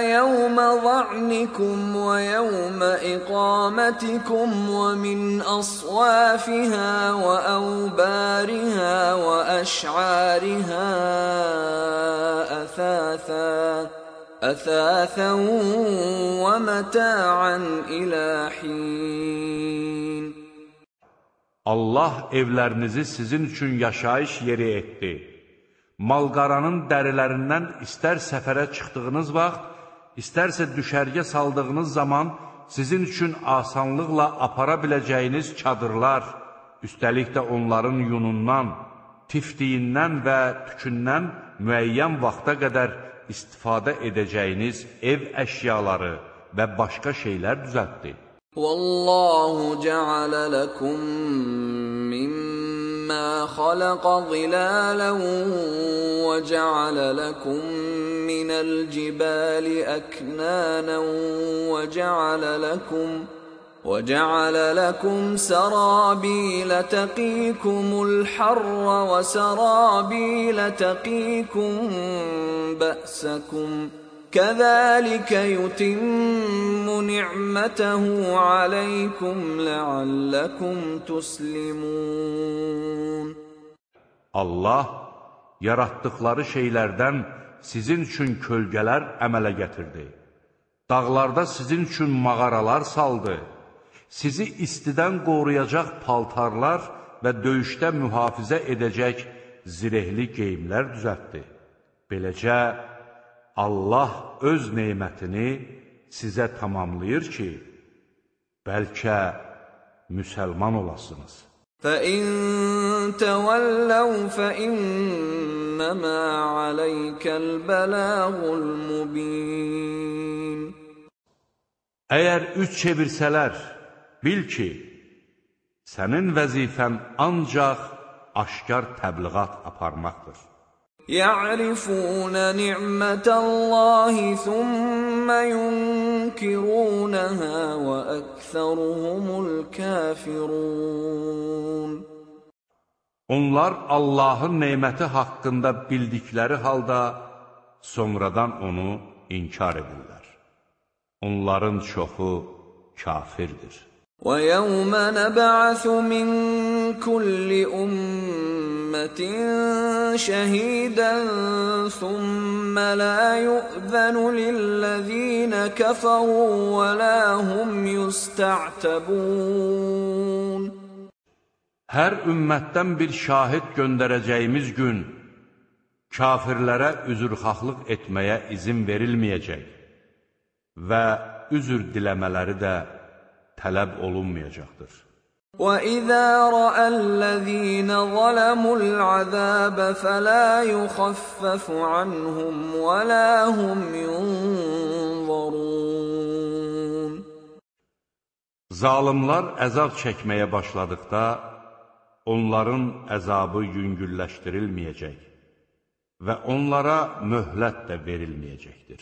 يوم ظعنكم ويوم إقامتكم ومن أصوافها وأوبارها وأشعارها أثاثا أثاثا ومتاعا إلى حين Allah evlərinizi sizin üçün yaşayış yeri etdi. Malqaranın dərilərindən istər səfərə çıxdığınız vaxt, istərsə düşərgə saldığınız zaman sizin üçün asanlıqla apara biləcəyiniz çadırlar, üstəlik də onların yunundan, tiftiyindən və tükündən müəyyən vaxta qədər istifadə edəcəyiniz ev əşyaları və başqa şeylər düzəltdi. Vallahu cəalə ləkum mimma مما خلق ظلالا وجعل لكم من الجبال أكنانا وجعل لكم وجعل لكم سرابيل تقيكم الحر وسرابيل تقيكم بأسكم ۖ كذلك يتم نعمته عليكم لعلكم تسلمون Allah yaratdıqları şeylərdən sizin üçün kölgələr əmələ gətirdi. Dağlarda sizin üçün mağaralar saldı. Sizi istidən qoruyacaq paltarlar və döyüşdə mühafizə edəcək zirehli geyimlər düzəltdi. Beləcə, Allah öz neymətini sizə tamamlayır ki, bəlkə müsəlman olasınız. فَإِن تَوَلَّوْا فَإِنَّ إنما عليك البلاغ المبين Əgər üç çevirsələr, bil ki, sənin vəzifən ancaq aşkar təbliğat aparmaqdır. يعرفون نعمة الله ثم ينكرونها وأكثرهم الكافرون Onlar Allahın neməti haqqında bildikləri halda sonradan onu inkar edirlər. Onların çoxu kafirdir. وَيَوْمَ نَبْعَثُ مِنْ كُلِّ أُمَّةٍ شَهِيدًا ثُمَّ لَا يُؤْذَنُ لِلَّذِينَ كَفَرُوا وَلَا هُمْ يُسْتَعْتَبُونَ Hər ümmətdən bir şahid göndərəcəyimiz gün kafirlərə üzrxahlıq etməyə izin verilməyəcək və üzr diləmələri də tələb olunmayacaqdır. وَإِذَا رَأَى الَّذِينَ ظَلَمُوا الْعَذَابَ فَلَا يُخَفَّفُ عَنْهُمْ وَلَا هُمْ يُنظَرُونَ Zalimlar əzab çəkməyə başladıqda, onların əzabı yüngülləşdirilməyəcək və onlara möhlət də verilməyəcəkdir.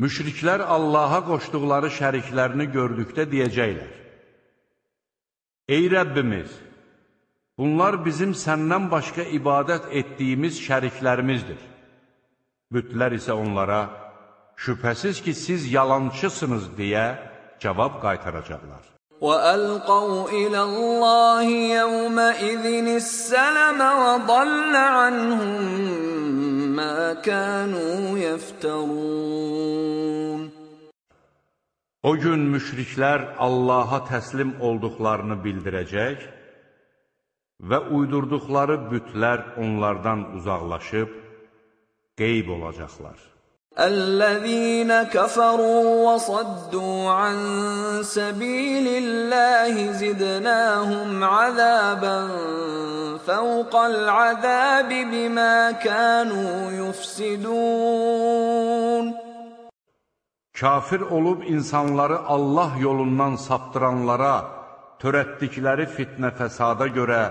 Müşriklər Allaha qoşduqları şəriklərini gördükdə deyəcəklər, Ey Rəbbimiz, bunlar bizim səndən başqa ibadət etdiyimiz şəriklərimizdir. Bütlər isə onlara, şübhəsiz ki, siz yalancısınız deyə cavab qaytaracaqlar. وَأَلْقَوْا إِلَى اللَّهِ يَوْمَئِذٍ السَّلَمَ وَضَلَّ عَنْهُمْ مَا كَانُوا يَفْتَرُونَ O gün müşriklər Allaha təslim olduqlarını bildirəcək və uydurduqları bütlər onlardan uzaqlaşıb qeyb olacaqlar. الذين كفروا وصدوا عن سبيل الله زدناهم عذابا فوق العذاب بما كانوا يفسدون Kafir olub insanları Allah yolundan saptıranlara törətdikləri fitnə fəsada görə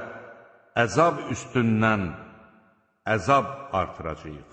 əzab üstündən əzab artıracağıq.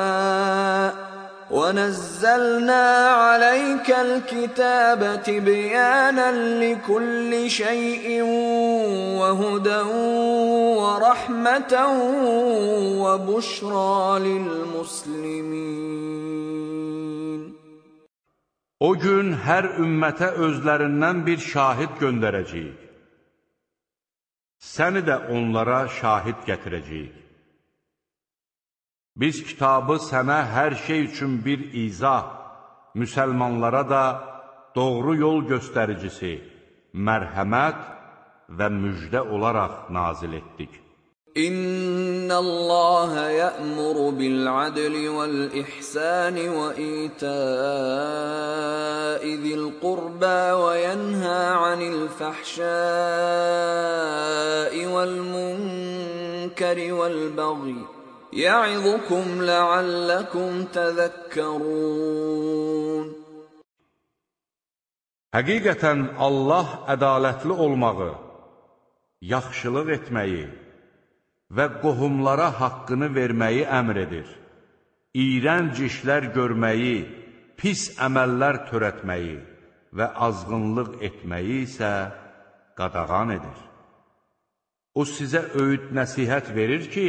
وَنَزَّلْنَا عَلَيْكَ الْكِتَابَ تِبْيَانًا لِكُلِّ شَيْءٍ وَهُدًى وَرَحْمَةً وَبُشْرَى لِلْمُسْلِمِينَ O gün hər ümmətə özlərindən bir şahid göndərəcəyik. Səni də onlara şahid gətirəcəyik. Biz kitabı sənə hər şey üçün bir izah, müsəlmanlara da doğru yol göstəricisi, mərhəmət və müjdə olaraq nazil etdik. İnnallaha ya'muru bil adli vel ihsani ve ita'i zil qurba ve yenha anil fahşai vel munkari vel bagyi يعظكم لعلكم تذكرون Həqiqətən Allah ədalətli olmağı, yaxşılıq etməyi, və qohumlara haqqını verməyi əmr edir. İyrənc işlər görməyi, pis əməllər törətməyi və azğınlıq etməyi isə qadağan edir. O sizə öyüd nəsihət verir ki,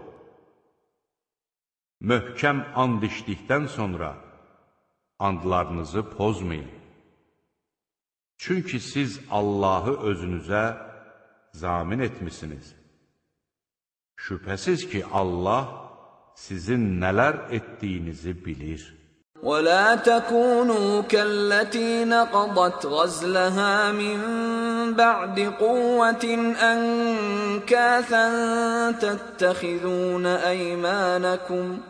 Möhkəm and içdikdən sonra andlarınızı pozmayın. Çünki siz Allahı özünüzə zamin etmisiniz. Şübhəsiz ki, Allah sizin nələr etdiyinizi bilir. ولا تكونوا كالتي نقضت غزلها من بعد قوة أنكاثا تتخذون أيمانكم ۖ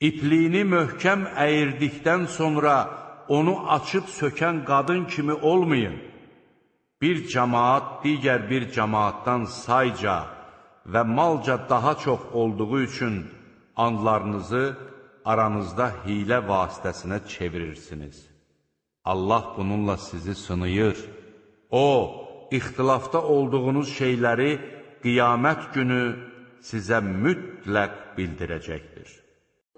İpliyini möhkəm əyirdikdən sonra onu açıb sökən qadın kimi olmayın. Bir cəmaat digər bir cəmaatdan sayca və malca daha çox olduğu üçün andlarınızı aranızda hilə vasitəsinə çevirirsiniz. Allah bununla sizi sınayır. O, ixtilafda olduğunuz şeyləri qiyamət günü sizə mütləq bildirəcəkdir.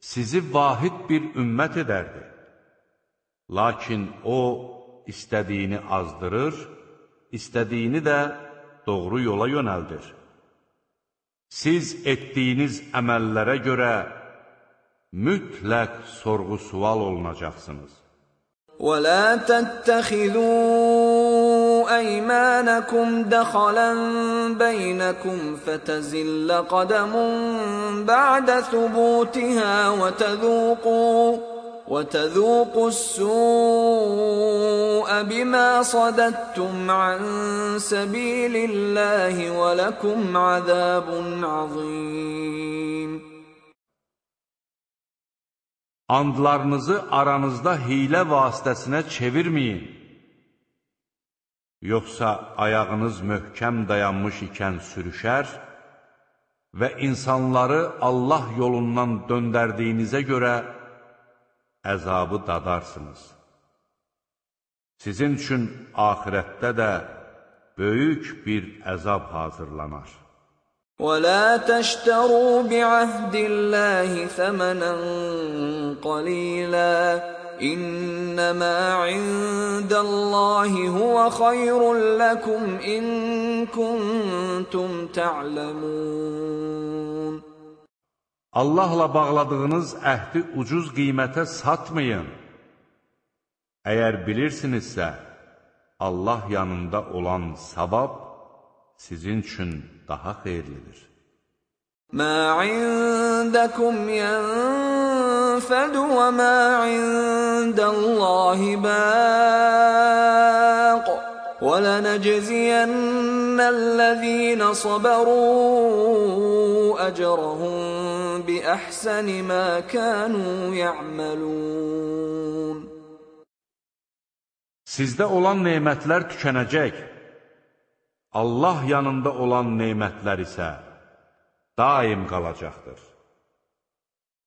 sizi vahid bir ümmət edərdi. Lakin o, istədiyini azdırır, istədiyini də doğru yola yönəldir. Siz etdiyiniz əməllərə görə mütləq sorğu-sual olunacaqsınız. وَلَا تَتَّخِذُوا أيمانكم دخلا بينكم فتزل قدم بعد ثبوتها وتذوقوا وتذوقوا السوء بما صددتم عن سبيل الله ولكم عذاب عظيم Andlarınızı aranızda hile vasitəsinə çevirməyin. Yoxsa ayağınız möhkəm dayanmış ikən sürüşər və insanları Allah yolundan döndərdiyinizə görə əzabı dadarsınız. Sizin üçün ahirətdə də böyük bir əzab hazırlanar. وَلَا تَشْتَرُوا بِعَهْدِ اللَّهِ ثَمَنًا قَلِيلًا İnnemâ indellâhi huve hayrun lekum in kuntum ta'lemûn. Allahla bağladığınız əhdi ucuz qiymətə satmayın. Əgər bilirsinizsə, Allah yanında olan savab sizin üçün daha xeyirlidir. Mâ indəkum yəndə və mə عند الله باق ولنجزين الذين صبروا أجرهم بأحسن ما كانوا يعملون Sizdə olan nemətlər tükənəcək. Allah yanında olan nemətlər isə daim qalacaqdır.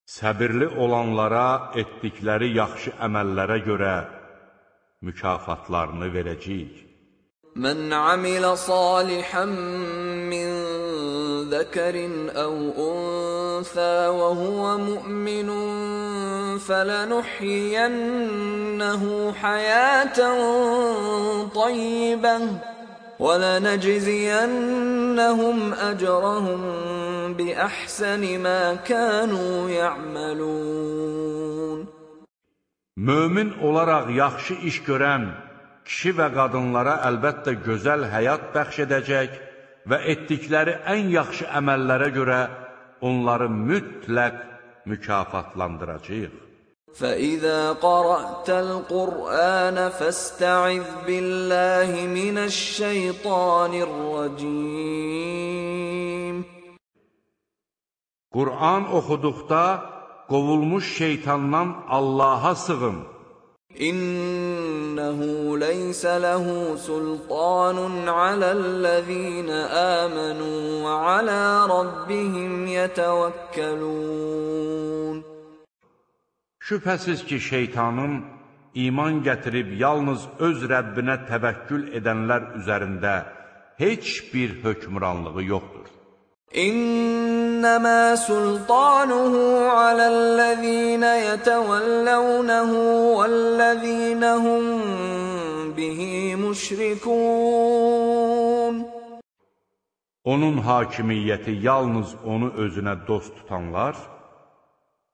səbirli olanlara etdikləri yaxşı əməllərə görə mükafatlarını verəcəyik. Mən amilə salihən min zəkərin əv unsə və huvə müminun fələnuhiyyənəhu həyətən tayyibən ولنجزينهم أجرهم بأحسن ما كانوا يعملون Mömin olaraq yaxşı iş görən kişi və qadınlara əlbəttə gözəl həyat bəxş edəcək və etdikləri ən yaxşı əməllərə görə onları mütləq mükafatlandıracaq. فإذا قرأت القرآن فاستعذ بالله من الشيطان الرجيم Qur'an oxuduqda qovulmuş şeytandan Allaha sığın. İnnehu leysa lehu sultanun aləl-ləzīnə ve ala rabbihim yetevekkelun. Şübhəsiz ki, şeytanın iman gətirib yalnız öz Rəbbinə təvəkkül edənlər üzərində heç bir hökmranlığı yoxdur. إنما سلطانه على الذين يتولونه والذين هم به مشركون Onun hakimiyyəti yalnız onu özünə dost tutanlar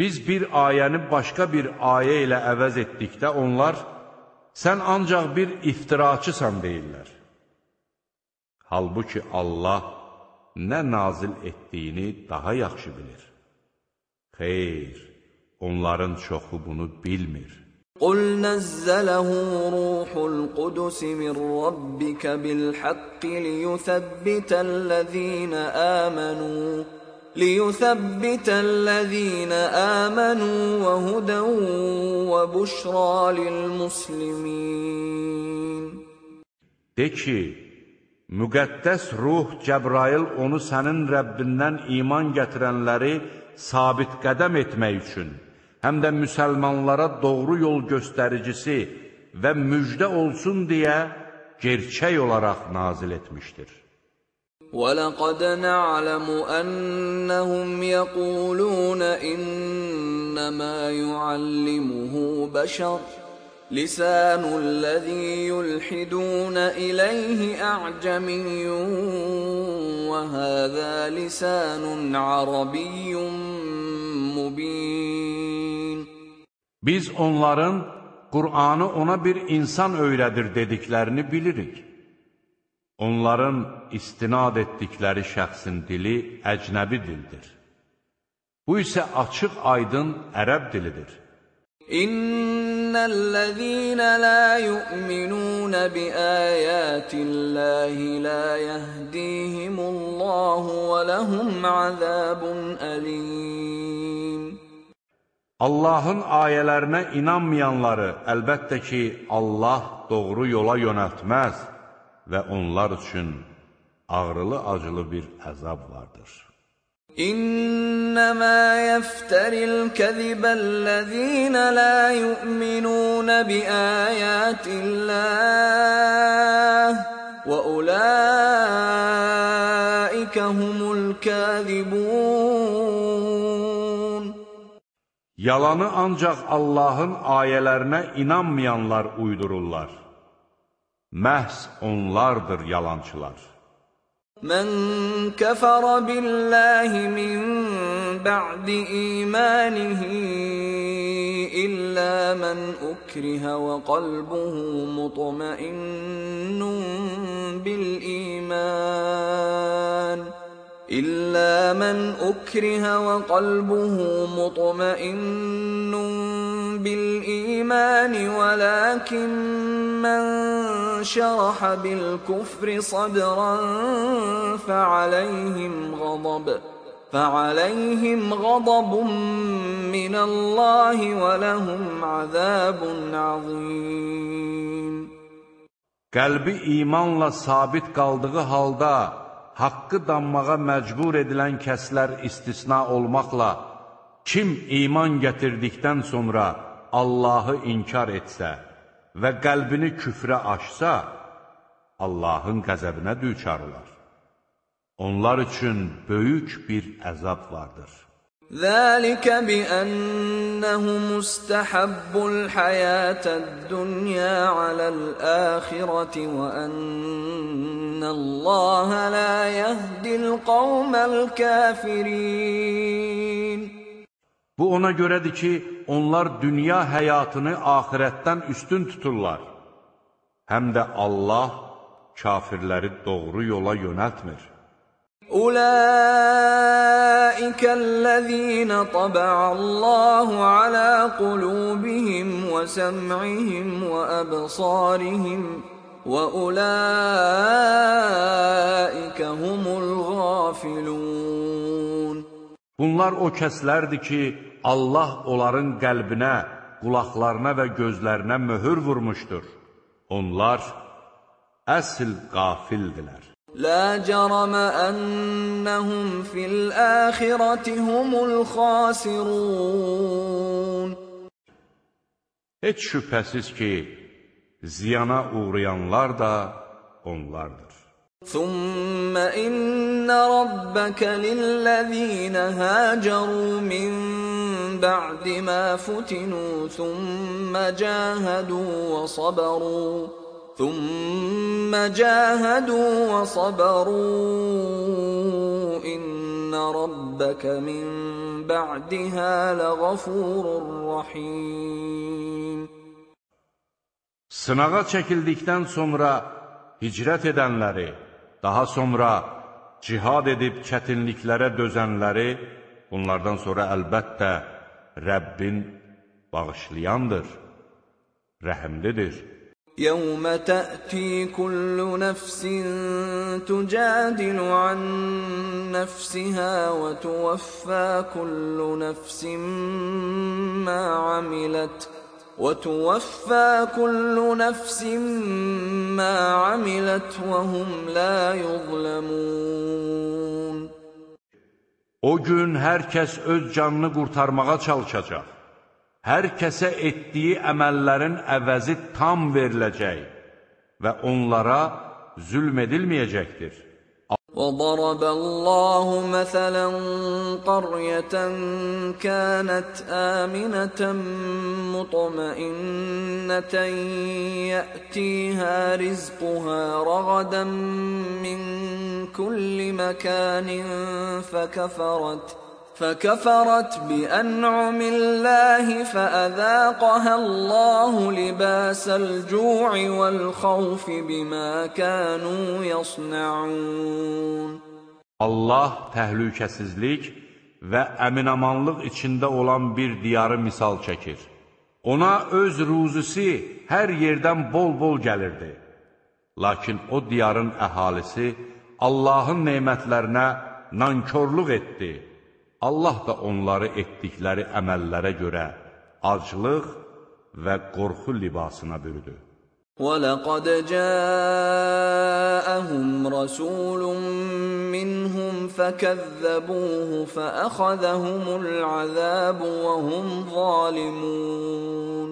Biz bir ayəni başqa bir ayə ilə əvəz etdikdə onlar, sən ancaq bir iftiraçısan deyirlər. Halbuki Allah nə nazil etdiyini daha yaxşı bilir. Xeyr, onların çoxu bunu bilmir. قُلْ نَزَّلَهُ رُوحُ الْقُدُسِ مِنْ رَبِّكَ بِالْحَقِّ لِيُثَبِّتَ الَّذِينَ آمَنُوا لِيُثَبِّتَ الَّذِينَ آمَنُوا وَهُدًى وَبُشْرَى لِلْمُسْلِمِينَ De ki, müqəddəs ruh Cəbrail onu sənin Rəbbindən iman gətirənləri sabit qədəm etmək üçün, həm də müsəlmanlara doğru yol göstəricisi və müjdə olsun deyə gerçək olaraq nazil etmişdir. وَلَقَدْ نَعْلَمُ أَنَّهُمْ يَقُولُونَ إِنَّمَا يُعَلِّمُهُ بَشَرٌ لِسَانُ الَّذِي يُلْحِدُونَ إِلَيْهِ أَعْجَمِيٌّ وَهَذَا لِسَانٌ عَرَبِيٌّ مُبِينٌ Biz onların Qur'anı ona bir insan öyrədir dediklərini bilirik. Onların istinad etdikləri şəxsin dili əcnəbi dildir. Bu isə açıq aydın ərəb dilidir. İnnellezîne lâ yu'minûne bi âyâtillâhi lâ yehdîhimullahu ve lehum azâbun elîm. Allahın ayələrinə inanmayanları əlbəttə ki, Allah doğru yola yönəltməz və onlar üçün ağrılı-acılı bir əzab vardır. İnnəmə yəftəril kəzibəl-ləzīnə lə yu'minūnə biəyətilləh və uləikə humul kəzibun. Yalanı ancaq Allahın ayələrinə inanmayanlar uydururlar. Məhz onlardır yalançılar. Mən kəfərə billahi min ba'di imanihi illə mən ukrihə və qalbuhu mutmainnun bil iman إلا من أكره وقلبه مطمئن بالإيمان ولكن من شرح بالكفر صدرا فعليهم غضب. فعليهم غضب من الله ولهم عذاب عظيم. Qəlbi imanla sabit qaldığı halda haqqı danmağa məcbur edilən kəslər istisna olmaqla kim iman gətirdikdən sonra Allahı inkar etsə və qəlbini küfrə açsa, Allahın qəzəbinə düçar olar. Onlar üçün böyük bir əzab vardır. ذلك بأنهم استحبوا الحياة الدنيا على الآخرة وأن الله لا يهدي القوم الكافرين Bu ona görədir ki, onlar dünya həyatını axirətdən üstün tuturlar. Həm də Allah kafirləri doğru yola yönəltmir. أولئك الذين طبع الله على قلوبهم وسمعهم وأبصارهم وأولئك هم الغافلون Bunlar o kəslərdir ki, Allah onların qəlbinə, qulaqlarına və gözlərinə möhür vurmuşdur. Onlar əsl qafildilər. لا جرم أنهم في الآخرة هم الخاسرون Heç şübhəsiz ki, ziyana uğrayanlar da onlardır. ثم إن ربك للذين هاجروا من بعد ما فتنوا ثم جاهدوا وصبروا ثم جاهدوا وصبروا إن ربك من بعدها لغفور رحيم Sınağa çəkildikdən sonra hicrət edənləri, daha sonra cihad edib çətinliklərə dözənləri, bunlardan sonra əlbəttə Rəbbin bağışlayandır, rəhimlidir. يوم تأتي كل نفس تجادل عن نفسها وتوفى كل نفس ما عملت وتوفى كل نفس ما عملت وهم لا يظلمون O gün hər kəs öz canını qurtarmağa çalışacaq. Hər kəsə etdiyi əməllərin əvəzi tam veriləcək və onlara zülm edilməyəcəkdir. وضرب الله مثلا قرية كانت آمنة مطمئنة يأتيها رزقها رغدا من كل مكان فكفرت فكفرت بأنعم الله فأذاقها الله لباس الجوع والخوف بما كانوا يصنعون Allah təhlükəsizlik və əminamanlıq içində olan bir diyarı misal çəkir. Ona öz ruzisi hər yerdən bol-bol gəlirdi. Lakin o diyarın əhalisi Allahın nemətlərinə nankorluq etdi. Allah da onları etdikləri əməllərə görə aclıq və qorxu libasına bürüdü. وَلَقَدْ جَاءَهُمْ رَسُولٌ مِّنْهُمْ فَكَذَّبُوهُ فَأَخَذَهُمُ الْعَذَابُ وَهُمْ ظَالِمُونَ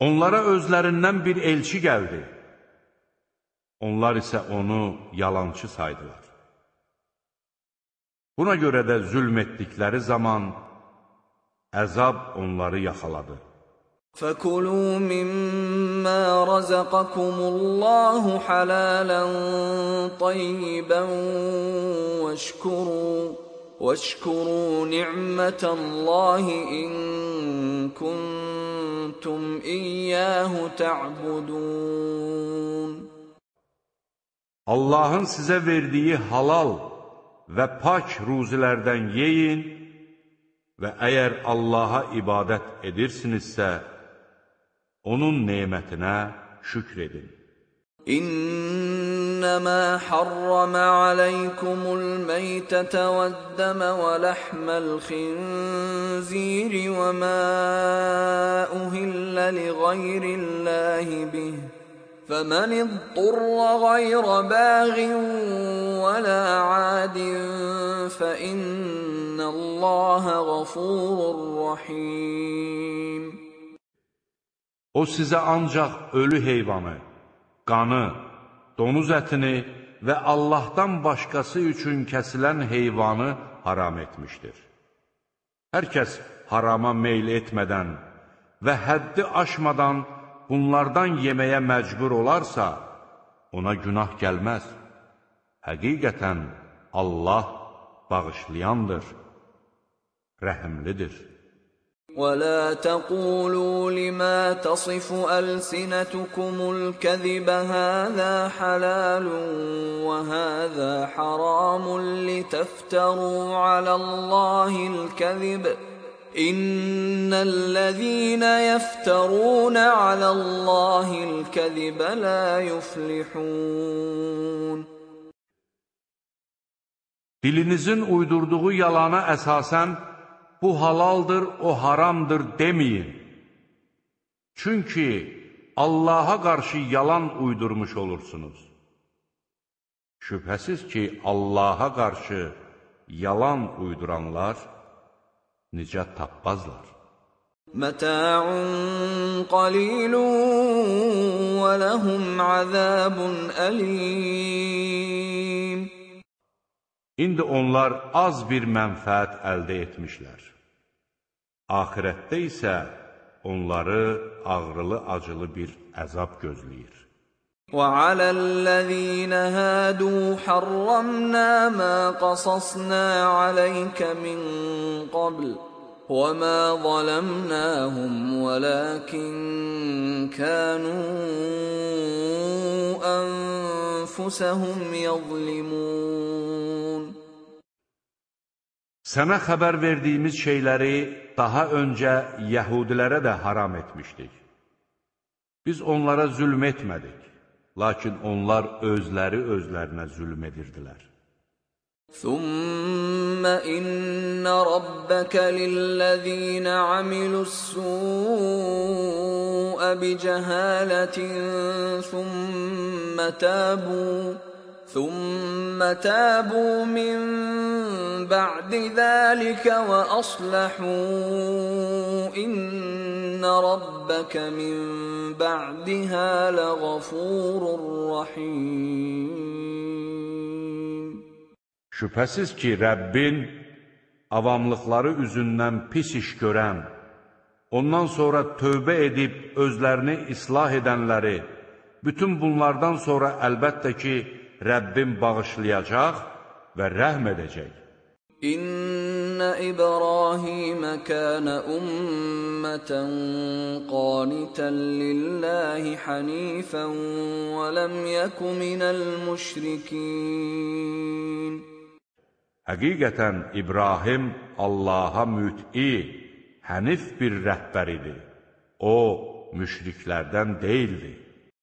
Onlara özlərindən bir elçi gəldi. Onlar isə onu yalançı saydılar. Buna görə də zülm etdikləri zaman əzab onları yaxaladı. فَكُلُوا مِمَّا رَزَقَكُمُ اللَّهُ حَلَالًا طَيِّبًا وَاشْكُرُوا وَاشْكُرُوا نِعْمَةَ اللَّهِ إِن كُنتُمْ إِيَّاهُ تَعْبُدُونَ Allahın sizə verdiyi halal və pak ruzilərdən yeyin və əgər Allaha ibadət edirsinizsə, onun nemətinə şükr edin. إنما حرم عليكم الميتة والدم ولحم الخنزير وما أهل لغير الله به فمن اضطر غير باغ ولا عاد فإن الله غفور رحيم O sizə ancaq ölü heyvanı, qanı, donuz ətini və Allahdan başqası üçün kəsilən heyvanı haram etmişdir. Hər kəs harama meyl etmədən və həddi aşmadan bunlardan yeməyə məcbur olarsa, ona günah gəlməz. Həqiqətən Allah bağışlayandır, rəhimlidir. ولا تقولوا لما تصف ألسنتكم الكذب هذا حلال وهذا حرام لتفتروا على الله الكذب إن الذين يفترون على الله الكذب لا يفلحون Dilinizin uydurduğu yalana əsasən bu halaldır, o haramdır deməyin. Çünki Allaha qarşı yalan uydurmuş olursunuz. Şübhəsiz ki, Allaha qarşı yalan uyduranlar nicat tapmazlar. Mətə'un qalilun və ləhum azabun əlim. İndi onlar az bir mənfəət əldə etmişlər. Ahirətdə isə onları ağrılı-acılı bir əzab gözləyir. وعلى الذين هادوا حرمنا ما قصصنا عليك من قبل وما ظلمناهم ولكن كانوا انفسهم يظلمون Sənə xəbər verdiyimiz şeyləri daha öncə yəhudilərə də haram etmişdik. Biz onlara zülm etmədik, Lakin onlar özləri özlərinə zülm edirdilər. ثم إن ربك للذين عملوا السوء بجهالة ثم تابوا ثم تابوا من بعد ذلك وأصلحوا إن İnne rabbeke min ba'diha laghafurur rahim. Şübhəsiz ki, Rəbbin avamlıqları üzündən pis iş görən, ondan sonra tövbə edib özlərini islah edənləri, bütün bunlardan sonra əlbəttə ki, Rəbbim bağışlayacaq və rəhm edəcək. İnne إن إبراهيم كان أمة قانتا لله حنيفا ولم يك من المشركين حقيقة إبراهيم الله مُتئي حنيف bir rəhbəridir. أو مشرك deyildi. ديلي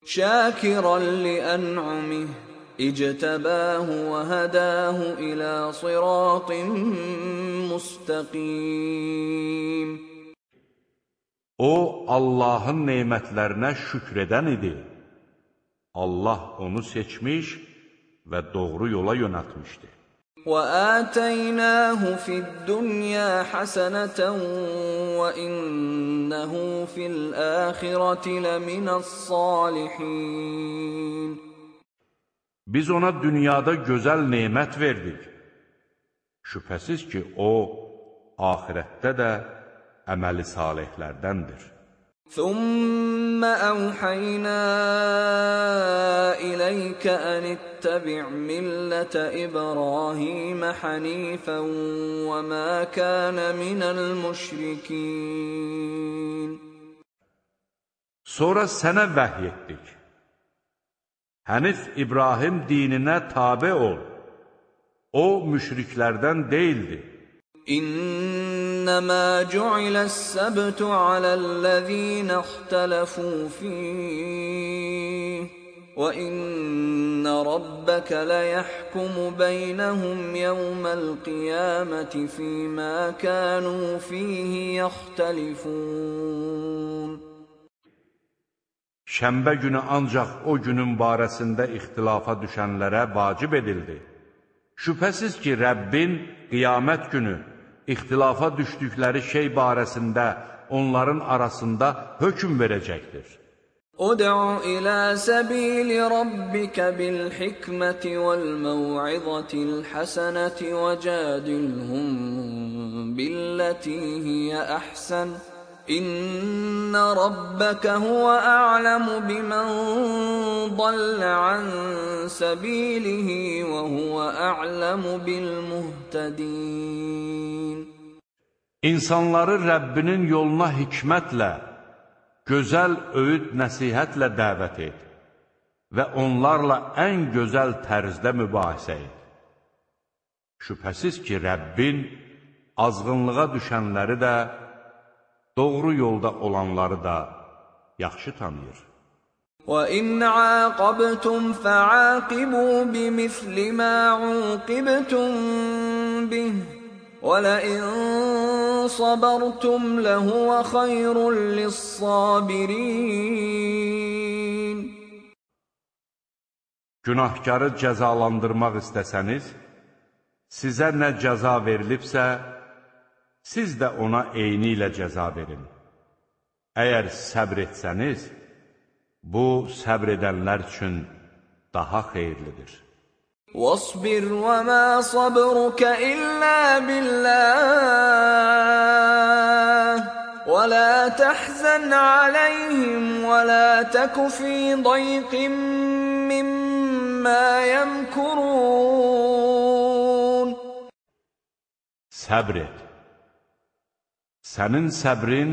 شاكرا لأنعمه اجتباه وهداه إلى صراط مستقيم O, Allahın neymətlərinə şükr edən idi. Allah onu seçmiş və doğru yola yönətmişdi. وآتيناه في الدنيا حسنة وإنه في الآخرة لمن الصالحين Biz ona dünyada gözəl nemət verdik. Şübhəsiz ki, o, ahirətdə də əməli salihlərdəndir. ثم أوحينا إليك أن اتبع ملة إبراهيم حنيفا وما كان من المشركين Sonra sənə vəhy etdik. Hənif İbrahim dininə tabe ol. O, müşriklərdən deyildi. إنما جعل السبت على الذين اختلفوا فيه وإن ربك ليحكم بينهم يوم القيامة فيما كانوا فيه يختلفون Şənbə günü ancaq o günün barəsində ixtilafa düşənlərə vacib edildi. Şübhəsiz ki, Rəbbin qiyamət günü ixtilafa düşdükləri şey barəsində onların arasında hökm verəcəkdir. Ud'u ila sabili rabbika bil hikmeti vel mev'izatil haseneti ve cadilhum billati hiye İnna rabbaka huwa a'lamu biman dalla an sabilihi ve huwa a'lamu bil muhtadin İnsanları Rəbbinin yoluna hikmətlə, gözəl öyüd nəsihətlə dəvət et və onlarla ən gözəl tərzdə mübahisə et. Şübhəsiz ki, Rəbbin azğınlığa düşənləri də doğru yolda olanları da yaxşı tanıyır. وَإِنْ عَاقَبْتُمْ فَعَاقِبُوا بِمِثْلِ مَا عُوقِبْتُمْ بِهِ وَلَئِنْ صَبَرْتُمْ لَهُوَ خَيْرٌ لِلصَّابِرِينَ Günahkarı cəzalandırmaq istəsəniz, sizə nə cəza verilibsə, siz də ona eyni ilə cəza verin. Əgər səbr etsəniz, bu səbr edənlər üçün daha xeyirlidir. وَاصْبِرْ وَمَا صَبْرُكَ إِلَّا بِاللَّهِ وَلَا تَحْزَنْ عَلَيْهِمْ وَلَا تَكُ فِي ضَيْقٍ مِّمَّا يَمْكُرُونَ Səbr et. Sənin səbrin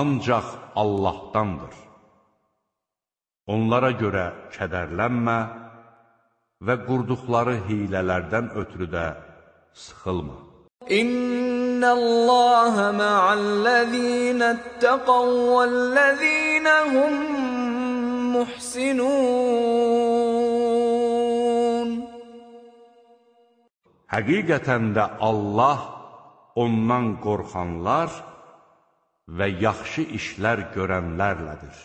ancaq Allahdandır. Onlara görə kədərlənmə və qurduqları hilələrdən ötürü də sıxılma. İnnəlləhə mə'əl-ləzīnəttəqəv vəl-ləzīnəhum muhsinun. Həqiqətən də Allah ondan qorxanlar və yaxşı işlər görənlərlədir.